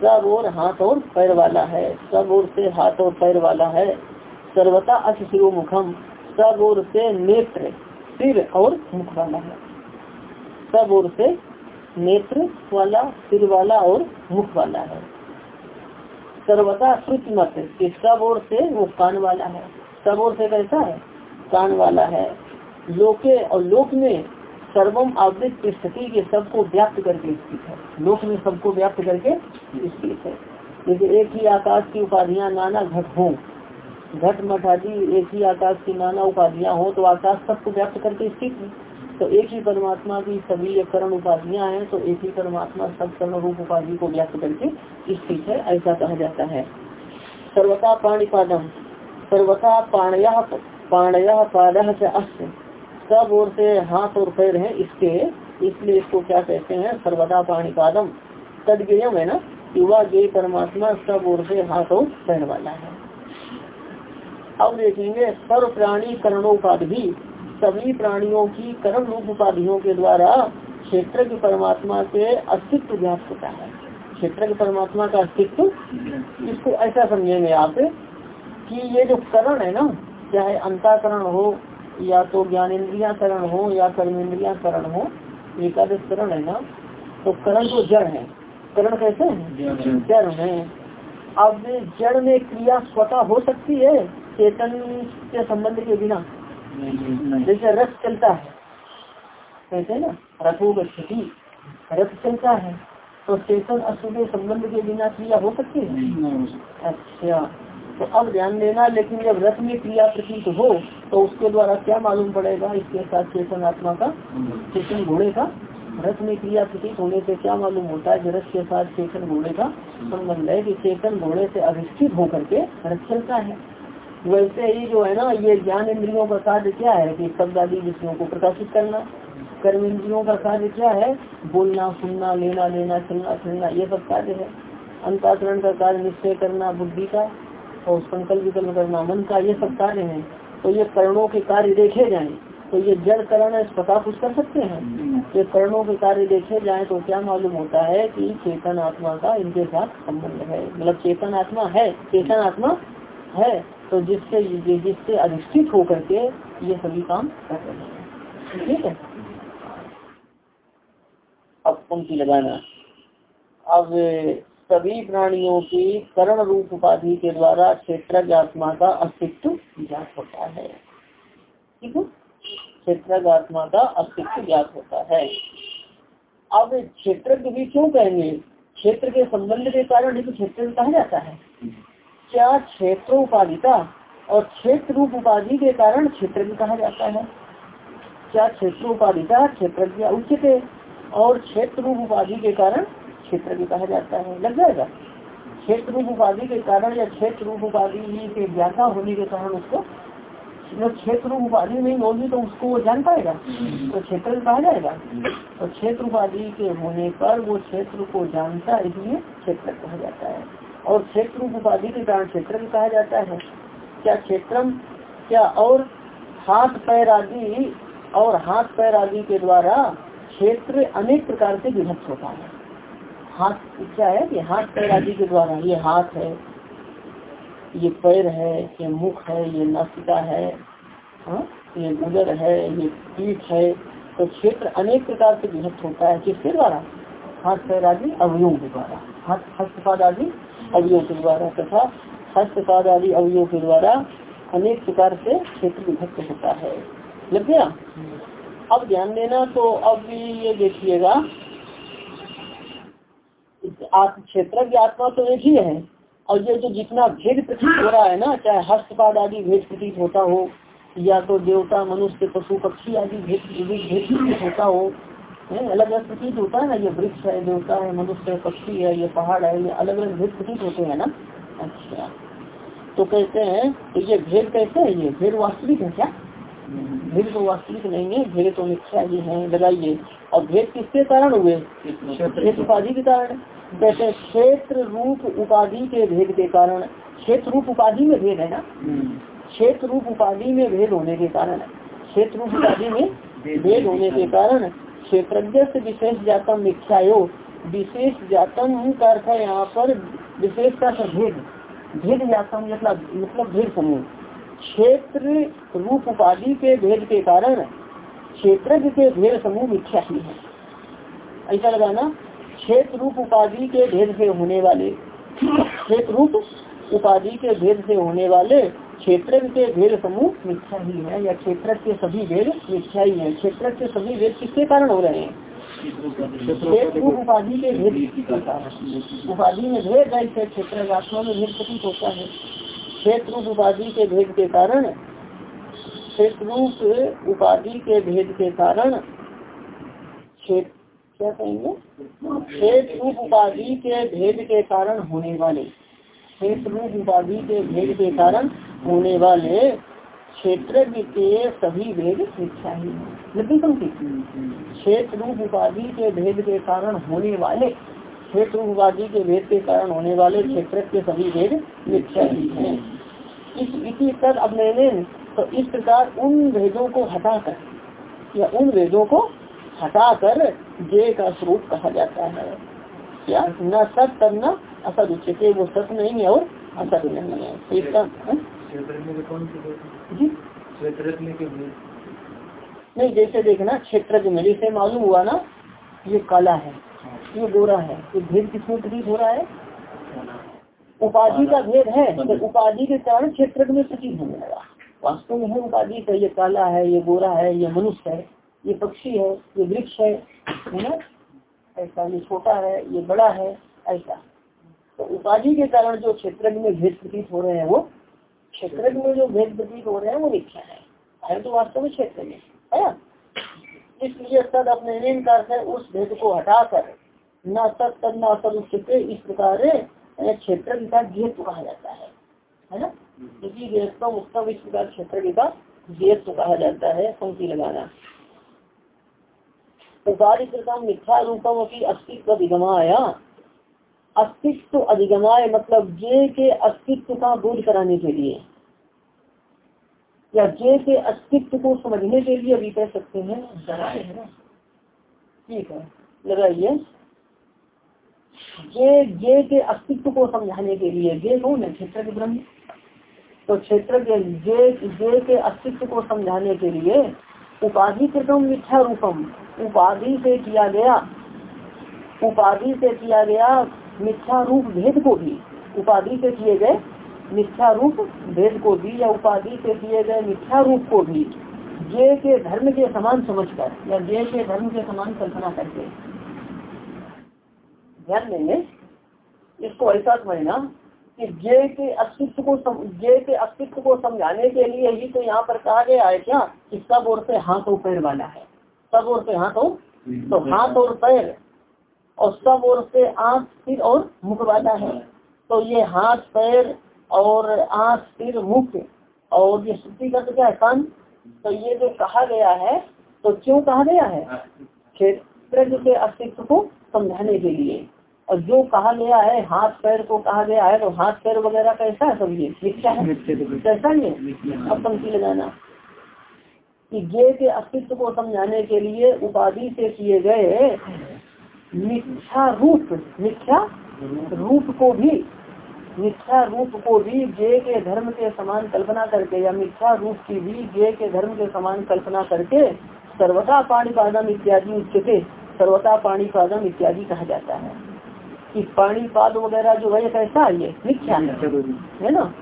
सब और हाथ और पैर वाला है। सब और से हाथ और पैर वाला है। सर्वता अशिरो मुखम सब और से नेत्र। सिर और मुख वाला है। सब और से नेत्र वाला, सिर वाला और मुख वाला है। सर्वता श्रुति मत सब और से वो कान वाला है। सब और से कैसा है? कान वाला है। लोके और लोक में सर्वम आवृत स्थिति के सबको व्याप्त करके स्थित है। लोक में सबको व्याप्त करके स्थित है। जैसे एक ही आकाश की उपाधियाँ, नाना घट हो घट मठ आदि एक ही आकाश की नाना उपाधियाँ हो तो आकाश सबको व्याप्त करके स्थित है। तो एक ही परमात्मा की सभी करण उपाधियाँ हैं तो एक ही परमात्मा सब कर्ण रूप उपाधि को व्याप्त करके स्थित है, ऐसा कहा जाता है। सर्वता पाणिपादम सर्वता पाणया, पाणय पाद से अस्त सब ओर से हाथ और पैर है इसके, इसलिए इसको क्या कहते हैं? सर्वदा पाणी पादम तदगेयम है ना? युवा गे परमात्मा सब ओर से हाथ और पैर वाला है। अब देखेंगे सर्व प्राणी करणोपाधि। सभी प्राणियों की करण रूप उपाधियों के द्वारा क्षेत्र के परमात्मा के अस्तित्व ज्ञात होता है। क्षेत्र के परमात्मा का अस्तित्व? इसको ऐसा समझेंगे आप कि ये जो करण है ना चाहे अंताकरण हो या तो ज्ञानेन्द्रिया करण हो या कर्मेंद्रिया करण हो एकादश करण है ना तो करण तो जड़ है। करण कैसे? है। जड़ है। अब जड़ में क्रिया स्वतः हो सकती है? चेतन के संबंध के बिना जैसे रथ चलता है कैसे ना रथों स्थिति रथ चलता है तो चेतन अशुभ संबंध के बिना क्रिया हो सकती है? अच्छा तो अब ध्यान देना लेकिन जब रथ में क्रिया प्रतीत हो तो उसके द्वारा क्या मालूम पड़ेगा? इसके साथ चेतन आत्मा का चेतन घोड़े का रथ में क्रिया प्रतीत होने से क्या मालूम होता है? रथ के साथ चेतन घोड़े का संबंध है कि चेतन घोड़े से अधिष्ठित होकर के रथ चलता है। वैसे ही जो है ना, ये ज्ञान इंद्रियों का कार्य क्या है कि शब्द आदि विषयों को प्रकाशित करना, कर्म इंद्रियों का कार्य क्या है? बोलना, सुनना, लेना लेना, चलना, फिरना, ये सब कार्य है। अंताकरण का कार्य निश्चय करना, बुद्धि का और संकल्प विकल्प करना, मन का ये सब कार्य है। तो ये कर्णों के कार्य देखे जाए तो ये जड़ करण है पता कुछ कर सकते हैं? ये कर्णों के कार्य देखे जाए तो क्या मालूम होता है कि चेतन आत्मा का इनके साथ संबंध है। मतलब चेतन आत्मा है, चेतन आत्मा है। तो जिससे जिससे अधिष्ठित होकर के ये सभी काम कर रहे हैं। ठीक है? अब पंक्ति लगाना। अब सभी प्राणियों की करण रूप उपाधि के द्वारा क्षेत्र आत्मा का अस्तित्व ज्ञात होता है। ठीक है? क्षेत्र आत्मा का अस्तित्व ज्ञात होता है। अब क्षेत्र भी क्यों कहेंगे? क्षेत्र के संबंध के कारण ही तो क्षेत्र कहा जाता है। क्या क्षेत्र उपाधिता और क्षेत्र रूप उपाधि के कारण क्षेत्र भी कहा जाता है? क्या क्षेत्र उपाधिता क्षेत्र उचित और क्षेत्र रूप उपाधि के कारण क्षेत्र भी कहा जाता है? लग जाएगा। क्षेत्र रूप उपाधि के कारण या क्षेत्र रूप उपाधि के व्याख्या होने के कारण उसको क्षेत्र उपाधि नहीं होगी तो उसको वो जान पाएगा। तो क्षेत्र कहा जाएगा। तो क्षेत्र उपाधि के होने पर वो क्षेत्र को जानता इसलिए क्षेत्र कहा जाता है। और क्षेत्र उपाधि के कारण क्षेत्र कहा जाता है, क्या क्षेत्रम, क्या और हाथ पैर आदि और हाथ पैर आदि के द्वारा क्षेत्र अनेक प्रकार से विभक्त होता है हाथ क्या है कि हाथ पैर आदि के द्वारा ये हाथ है, ये पैर है, ये मुख है, ये नासिका है, हा? ये गुजर है, ये पीठ है तो क्षेत्र अनेक प्रकार से विभक्त होता है किसके द्वारा हाथ पैर आदि अवयों के द्वारा हाथ, हस्तपाद आदि अवयों के द्वारा तथा हस्तपाद आदि अवयों के द्वारा अनेक प्रकार से क्षेत्र विभक्त होता है। लग गया? अब ध्यान देना तो अब ये देखिएगा। क्षेत्र की आत्मा तो एक ही है। और ये जो जितना भेद प्रतीत हो रहा है ना, चाहे हस्तपाद आदि भेद प्रतीत होता हो, या तो देवता, मनुष्य, पशु, पक्षी आदि भेद भेद प्रतीत होता हो अलग अलग प्रतीत होता है ना ये वृक्ष है देवता है मनुष्य पक्षी है ये पहाड़ है ये अलग अलग भेद प्रतीत होते हैं ना? अच्छा। तो कहते हैं तो ये भेद कैसे है ये? भेद वास्तविक है क्या? भेद तो वास्तविक नहीं है भेद तो मिथ्या ही है लगाइए। और भेद किसके कारण हुए? क्षेत्र। उपाधि के कारण। जैसे क्षेत्र रूप उपाधि के भेद के कारण। क्षेत्र रूप उपाधि में भेद है ना? क्षेत्र रूप उपाधि में भेद होने के कारण। क्षेत्र रूप उपाधि में भेद होने के कारण। क्षेत्रज्ञ से विशेष जातम मिथ्यायो, विशेष जातम का अर्थ है यहाँ पर विशेष का भेद भेद जातम मतलब मतलब भेद समूह। क्षेत्र रूप उपाधि के भेद के कारण क्षेत्र के भेद समूह मिथ्या ही है। ऐसा लगाना क्षेत्र रूप उपाधि के भेद से होने वाले, क्षेत्र रूप उपाधि के भेद से होने वाले क्षेत्र के भेद समूह मिथ्या ही है, या क्षेत्र के सभी भेद मिथ्या ही है? क्षेत्र के सभी भेद किसके कारण हो रहे हैं? उपाधि के भेद उपाधि में भेद है क्षेत्र आत्मा में भेद प्रतीत होता है। क्षेत्र उपाधि के भेद के कारण क्षेत्र उपाधि के भेद के कारण क्या कहेंगे? क्षेत्र उपाधि के भेद के कारण होने वाले क्षेत्र उपाधि के भेद के कारण होने वाले क्षेत्र के सभी भेद मिथ्या ही। लगी समझी क्षेत्र रूप उपाधि के भेद के कारण होने वाले, क्षेत्र उपाधि के भेद के कारण होने वाले क्षेत्र के सभी भेद मिथ्या ही। है इस इसी तक अब मैंने तो इस प्रकार उन भेदों को हटाकर, या उन वेदों को हटाकर जय का स्वरूप कहा जाता है। क्या? न सत तब न असत उच्चते वो सत नहीं है और असत नहीं है। इसका हाँ? नहीं जैसे देखना क्षेत्र में जैसे मालूम हुआ ना ये काला है ये गोरा है तो भेद किसमें प्रतीत हो रहा है? उपाधि का भेद है तो उपाधि के कारण क्षेत्र में प्रतीत होने लगा। वास्तव में है उपाधि का ये काला है ये गोरा है ये मनुष्य है ये पक्षी है ये वृक्ष है ना? ऐसा ये छोटा है ये बड़ा है ऐसा। तो उपाधि के कारण जो क्षेत्र में भेद प्रतीत हो रहे हैं वो क्षेत्र में जो भेद प्रतीत हो रहे हैं, वो मिथ्या है। है तो वास्तव में क्षेत्र में है इसलिए सद अपने का है उस भेद को हटाकर न सत तद, न असद उचित इस प्रकार क्षेत्र का गेत कहा जाता है। है ना? इसी गेतम उत्तम इस प्रकार क्षेत्र का गेत कहा जाता है, पंक्ति लगाना। उपाधि मिथ्या रूपम की अस्तित्व अधिगमाया अस्तित्व अधिगमाय मतलब जे के अस्तित्व का बोध कराने के लिए। या जे के अस्तित्व को समझने के लिए भी कह सकते हैं ठीक है, लगाइए। जे जे के अस्तित्व को समझाने के लिए, जे कौन है? क्षेत्र के ब्रह्म। तो क्षेत्र के, जे जे के अस्तित्व को समझाने के लिए उपाधि कृतम मिथ्या रूपम, उपाधि से किया गया, उपाधि से किया गया मिथ्या रूप भेद को भी उपाधि से किए गए मिथ्या रूप भेद को भी या उपाधि से किए गए मिथ्या रूप को भी जे के धर्म के समान समझकर या जे के धर्म के समान कल्पना करके। ध्यान देंगे इसको ऐसा समझना कि जे के अस्तित्व को सम, जे के अस्तित्व को समझाने के लिए ही तो यहाँ पर कहा गया है क्या कि सब ओर से हाथ और पैर वाला है। सब ओर से हाथ और तो हाथ और पैर और सब ओर से आँख सिर और मुख वाला है। तो ये हाथ पैर और आँख सिर मुख और ये श्रुति का तो क्या है? कान तो ये जो कहा गया है तो क्यों कहा गया है? क्षेत्र के अस्तित्व को समझाने के लिए। और जो कहा गया है हाथ पैर को कहा गया है तो हाथ पैर वगैरह कैसा है सब ये? मिथ्या है कैसा ये? अब पंक्ति लगाना कि गे के अस्तित्व को समझाने के लिए उपाधि से किए गए मिथ्या रूप मिथ्या रूप को भी मिथ्या रूप को भी गे के धर्म के समान कल्पना करके या मिथ्या रूप की भी गे के धर्म के समान कल्पना करके सर्वता पादम इत्यादि उच्चते सर्वता पादम इत्यादि कहा जाता है। कि पाद वगैरह जो है कैसा है ये मिथ्या है। ना?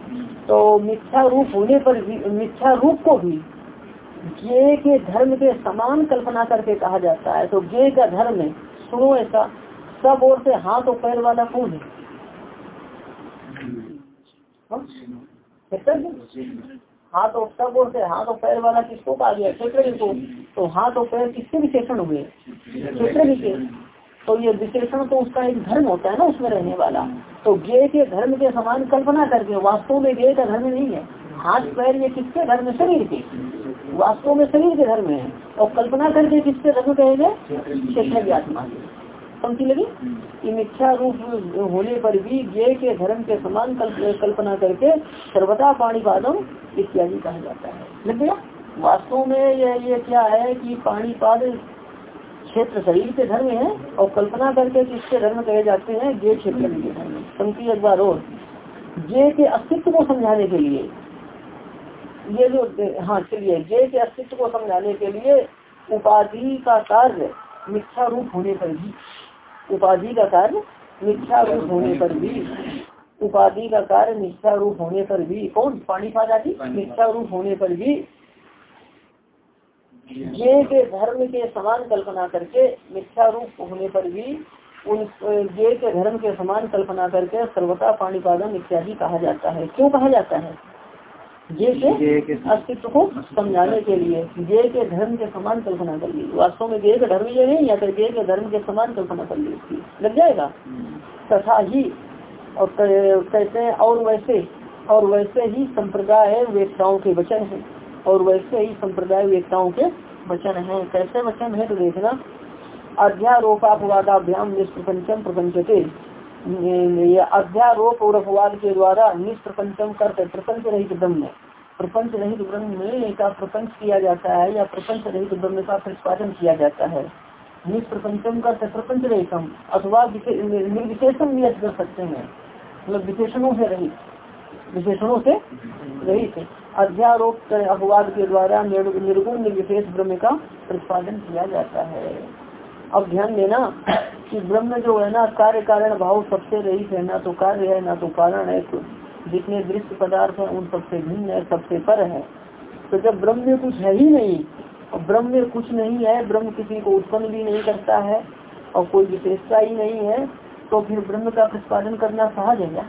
तो मिथ्या रूप होने पर भी मिथ्या रूप को भी गे के धर्म के समान कल्पना करके कहा जाता है। तो गे का धर्म सुनो ऐसा, सब ओर से हाथ और पैर वाला कौन है? हाँ? हाथ और सब ओर से हाथ और पैर वाला किसको कहा गया? क्षेत्र को तो हाथ और पैर किसके विशेषण हुए? क्षेत्र के। तो ये विशेषण तो उसका एक धर्म होता है ना, उसमें रहने वाला। तो गे के धर्म के समान कल्पना करके, वास्तव में गे का धर्म नहीं है। हाथ, पैर ये किसके धर्म? शरीर के। वास्तव में शरीर के धर्म है। और कल्पना करके किसके धर्म कहेंगे क्षेत्र आत्मा पंक्ति लगी? रूप होने पर भी गे के धर्म के समान कल्पना करके सर्वदा पाणीपादम इत्यादि कहा जाता है। लग गया? वास्तव में ये ये क्या है कि पाणीपाद क्षेत्र शरीर के धर्म है और कल्पना करके किसके धर्म कहे जाते हैं? गे क्षेत्र के धर्म पंक्ति एक बार और। गे के अस्तित्व को समझाने के लिए ये जो हाँ चलिए गे के अस्तित्व को समझाने के लिए उपाधि का कार्य मिथ्या रूप होने पर भी उपाधि का कार्य मिथ्या रूप होने पर भी उपाधि का कार्य मिथ्या रूप होने पर भी कौन? पानी पा जाती? मिथ्या रूप होने पर भी ये के धर्म के समान कल्पना करके मिथ्या रूप होने पर भी उन ये के धर्म के समान कल्पना करके सर्वता पाणीपादन इत्यादि कहा जाता है। क्यों कहा जाता है? ये के अस्तित्व को समझाने के लिए ये के धर्म के समान कल्पना कर ली। वास्तव में गे का धर्म ये है या फिर गे के धर्म के समान कल्पना कर ली उसकी। लग जाएगा? तथा ही और कहते हैं और वैसे और वैसे ही संप्रदाय वेदताओं के वचन है। और वैसे ही संप्रदाय वेदताओं के वचन है। कैसे वचन है तो देखना। अध्यारोपापवादाभ्याम निष्प्रपंचम प्रपंचते। अध्यारोप और अपवाद के द्वारा निष्प्रपंचम करते, प्रपंच रहित ब्रह्म। प्रपंच रहित ब्रह्म में का प्रपंच किया जाता है या प्रपंच रहित ब्रह्म का प्रतिपादन किया जाता है। निष्प्रपंचम करते, प्रपंच रहितम। अथवा निर्विशेषण भी कर सकते हैं। मतलब विशेषणों से रहित, विशेषणों से रहित। अध्यारोप, अपवाद के द्वारा निर्गुण, निर्विशेष ब्रह्म का प्रतिपादन किया जाता है। अब ध्यान देना कि ब्रह्म जो है ना, कार्य कारण भाव सबसे रही है, ना तो कार्य है, ना तो कारण है तो जितने दृश्य पदार्थ है, उन सबसे भिन्न है, सबसे पर है। तो जब ब्रह्म में कुछ है ही नहीं, और ब्रह्म में कुछ नहीं है, ब्रह्म किसी को उत्पन्न भी नहीं करता है, और कोई विशेषता ही नहीं है तो फिर ब्रह्म का प्रतिपादन करना सहज है क्या?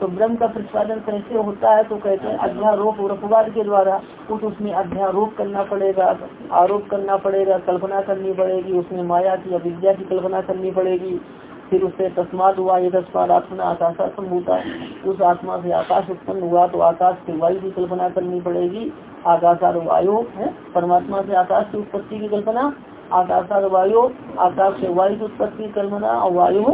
तो ब्रह्म का प्रतिपादन कैसे होता है तो कहते हैं अध्यारोप और अपवाद के द्वारा कुछ उसमें अध्यारोप करना पड़ेगा, आरोप करना पड़ेगा, कल्पना करनी पड़ेगी, उसमें माया की अविद्या की कल्पना करनी पड़ेगी। फिर उससे तस्माद हुआ, ये तस्माद आत्मा आकाशा संभूता उस आत्मा से आकाश उत्पन्न हुआ तो आकाश से वायु की कल्पना करनी पड़ेगी। आकाशाद वायु, है? परमात्मा से आकाश की उत्पत्ति की कल्पना आकाशाद वायु, आकाश से वायु की उत्पत्ति कल्पना और वायु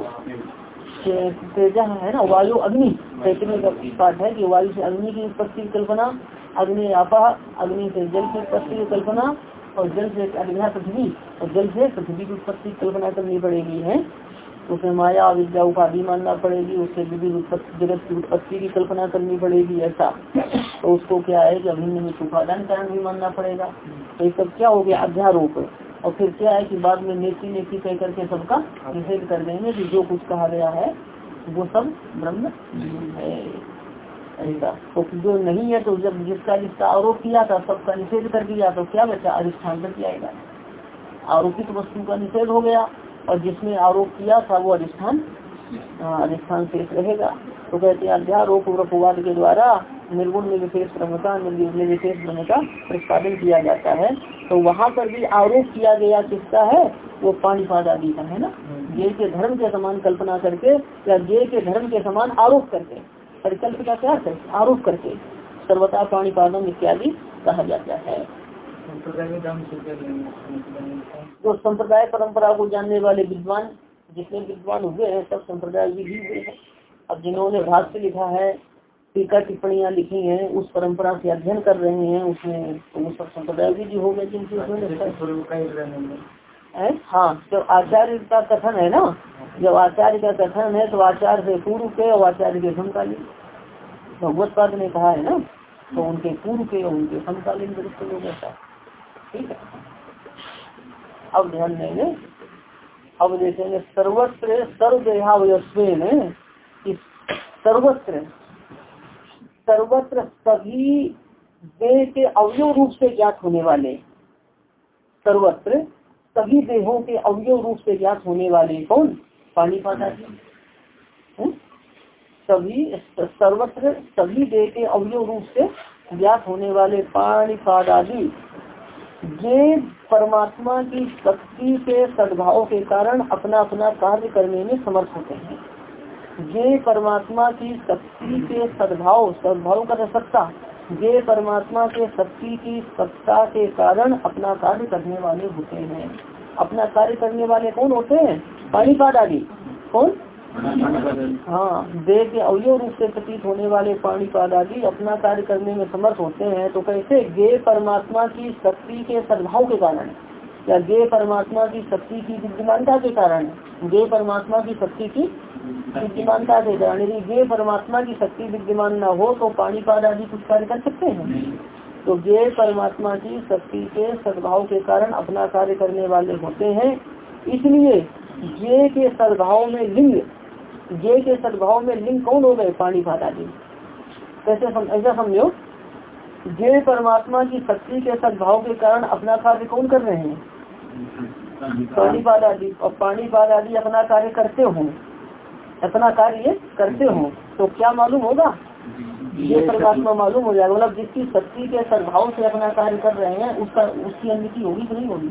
तेजा है ना? वायु अग्नि। तैतनी का पाठ है कि वायु से अग्नि की उत्पत्ति की कल्पना, अग्नि आपा, अग्नि से जल की उत्पत्ति की कल्पना और जल से अग्नि पृथ्वी। और जल से पृथ्वी की उत्पत्ति कल्पना करनी पड़ेगी, है? उसे माया, विद्या, उपाधि मानना पड़ेगी उससे विभिन्न जगत की उत्पत्ति की कल्पना करनी पड़ेगी, ऐसा। तो उसको क्या है कि अभिन्न में उपादान कारण भी मानना पड़ेगा। तो ये सब क्या हो गया? अध्यारोप। और फिर क्या है कि बाद में नेति नेति कह करके सबका निषेध कर देंगे कि जो कुछ कहा गया है, वो सब ब्रह्म है। ऐसा। तो जो नहीं है तो जब जिसका जिसका आरोप किया था, सबका निषेध कर दिया तो क्या बचा? अधिष्ठान कर जाएगा आरोपित वस्तु का निषेध हो गया, और जिसने आरोप किया था, वो अधिष्ठान अधिष्ठान शेष रहेगा। तो कहते हैं, अध्यारोप के द्वारा निर्गुण निर्विशेष ब्रह्म का निर्विशेष ब्रह्म का प्रतिपादन किया जाता है। तो वहाँ पर भी आरोप किया गया किसका है? वो पानीपाद आदि का है ना? गे के धर्म के समान कल्पना करके या गे के धर्म के समान आरोप करके परिकल्प का क्या है? आरोप करके सर्वता पाणीपादम इत्यादि कहा जाता है। जो संप्रदाय परंपरा को जानने वाले विद्वान जितने विद्वान हुए हैं सब संप्रदाय विधि हुए हैं। अब जिन्होंने भाष्य लिखा है टीका टिप्पणियाँ लिखी हैं उस परंपरा से अध्ययन कर रहे हैं उसमें वो सब संप्रदाय विधि हो गए जिनकी उसमें है। हाँ? जब आचार्य का कथन है ना जब आचार्य का कथन है तो आचार्य से पूर्व के और आचार्य के समकालीन। भगवत पाद ने कहा है ना तो उनके पूर्व के और उनके समकालीन वरिष्ठ लोग ऐसा ठीक है? अब ध्यान देंगे। अब देखेंगे सर्वत्र सर्वदेहावयस्वेन सर्वत्र सर्वत्र सभी देह के अवयव रूप से ज्ञात होने वाले, सर्वत्र सभी देहों के अवयव रूप से ज्ञात होने वाले कौन? पानी पाता सभी, सर्वत्र सभी देह के अवयव रूप से ज्ञात होने वाले पानी पाद आदि ये परमात्मा की शक्ति के सद्भाव के कारण अपना अपना कार्य करने में समर्थ होते हैं। ये परमात्मा की शक्ति के सद्भाव सद्भाव का सत्ता, ये परमात्मा के शक्ति की सत्ता के कारण अपना कार्य करने वाले होते हैं। अपना कार्य करने वाले कौन होते हैं? पानीपाद आदि। कौन? हाँ देह के अवयव रूप से प्रतीत होने वाले पानीपाद आदि अपना कार्य करने में समर्थ होते हैं। तो कैसे? गे परमात्मा की शक्ति के सद्भाव के कारण। या गे परमात्मा की शक्ति की विद्यमानता के कारण गे परमात्मा की शक्ति की विद्यमानता के कारण यदि गे परमात्मा की शक्ति विद्यमान न हो तो पानीपाद आदि कुछ कार्य कर सकते हैं। तो गे परमात्मा की शक्ति के सद्भाव के कारण अपना कार्य करने वाले होते हैं। इसलिए जे के सद्भाव में लिंग जे के सद्भाव में लिंग कौन हो गए? पानी पाद आदि। कैसे सम, ऐसा समझो? जे परमात्मा की शक्ति के सद्भाव के कारण अपना कार्य कौन कर रहे हैं? पानी पाद आदि और पानी पाद आदि अपना कार्य करते हो। अपना कार्य करते हो। तो क्या मालूम होगा? ये परमात्मा मालूम हो जाएगा। मतलब जिसकी शक्ति के सद्भाव से अपना कार्य कर रहे हैं उसका उसकी अनुमति होगी कि नहीं होगी?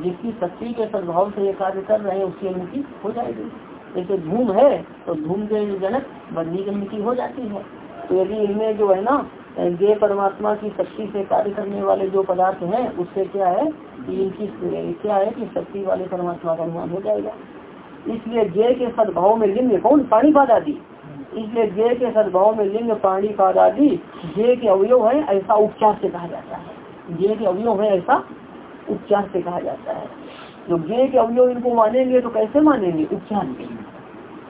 जिसकी शक्ति के सद्भाव से ये कार्य कर रहे हैं उसकी अनुमति हो जाएगी। जैसे धूम है तो धूम के जनक बंदी की अनुमति हो जाती है। तो यदि इनमें जो है ना ये परमात्मा की शक्ति से कार्य करने वाले जो पदार्थ हैं, उससे क्या है कि इनकी क्या है कि शक्ति वाले परमात्मा का अनुमान हो जाएगा। इसलिए जय के सद्भाव में लिंग, कौन? पानी पाद आदि। इसलिए जय के सद्भाव में लिंग, पानी पाद आदि जय के अवयव है, ऐसा उपचार से कहा जाता है। जय के अवयव है, ऐसा उपचार से कहा जाता है। जो जय के अवयव इनको मानेंगे तो कैसे मानेंगे? उपचार से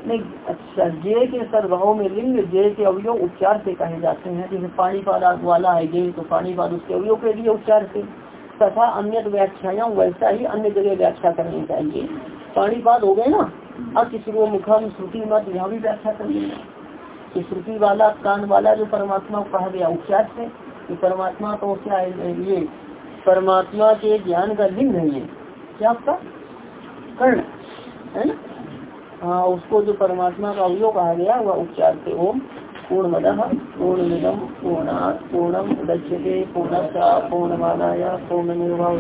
नहीं अच्छा जय के सद्भाव में लिंग जय के अवयव उपचार से कहे जाते हैं। जैसे पानी पाद वाला है जय तो पानी पाद उसके अवयव के लिए उपचार से। तथा अन्य व्याख्याएँ वैसा ही अन्य जगह व्याख्या करनी चाहिए। पानीपाद हो गए ना? अब किसी को मुखम, श्रुति, मत, यहाँ भी व्याख्या कर लेना कि श्रुति वाला, कान वाला जो परमात्मा को कहा गया, उपचार से कि परमात्मा तो क्या है ये परमात्मा के ज्ञान का लिंग है ये। क्या आपका? कर्ण, है ना? हाँ उसको जो परमात्मा का अवयोग कहा गया, वह उपचार से ओम पूर्ण मद पूर्ण निगम पूर्णा पूर्णम दक्षते पूर्ण पूर्णमादाया पूर्ण निर्वाह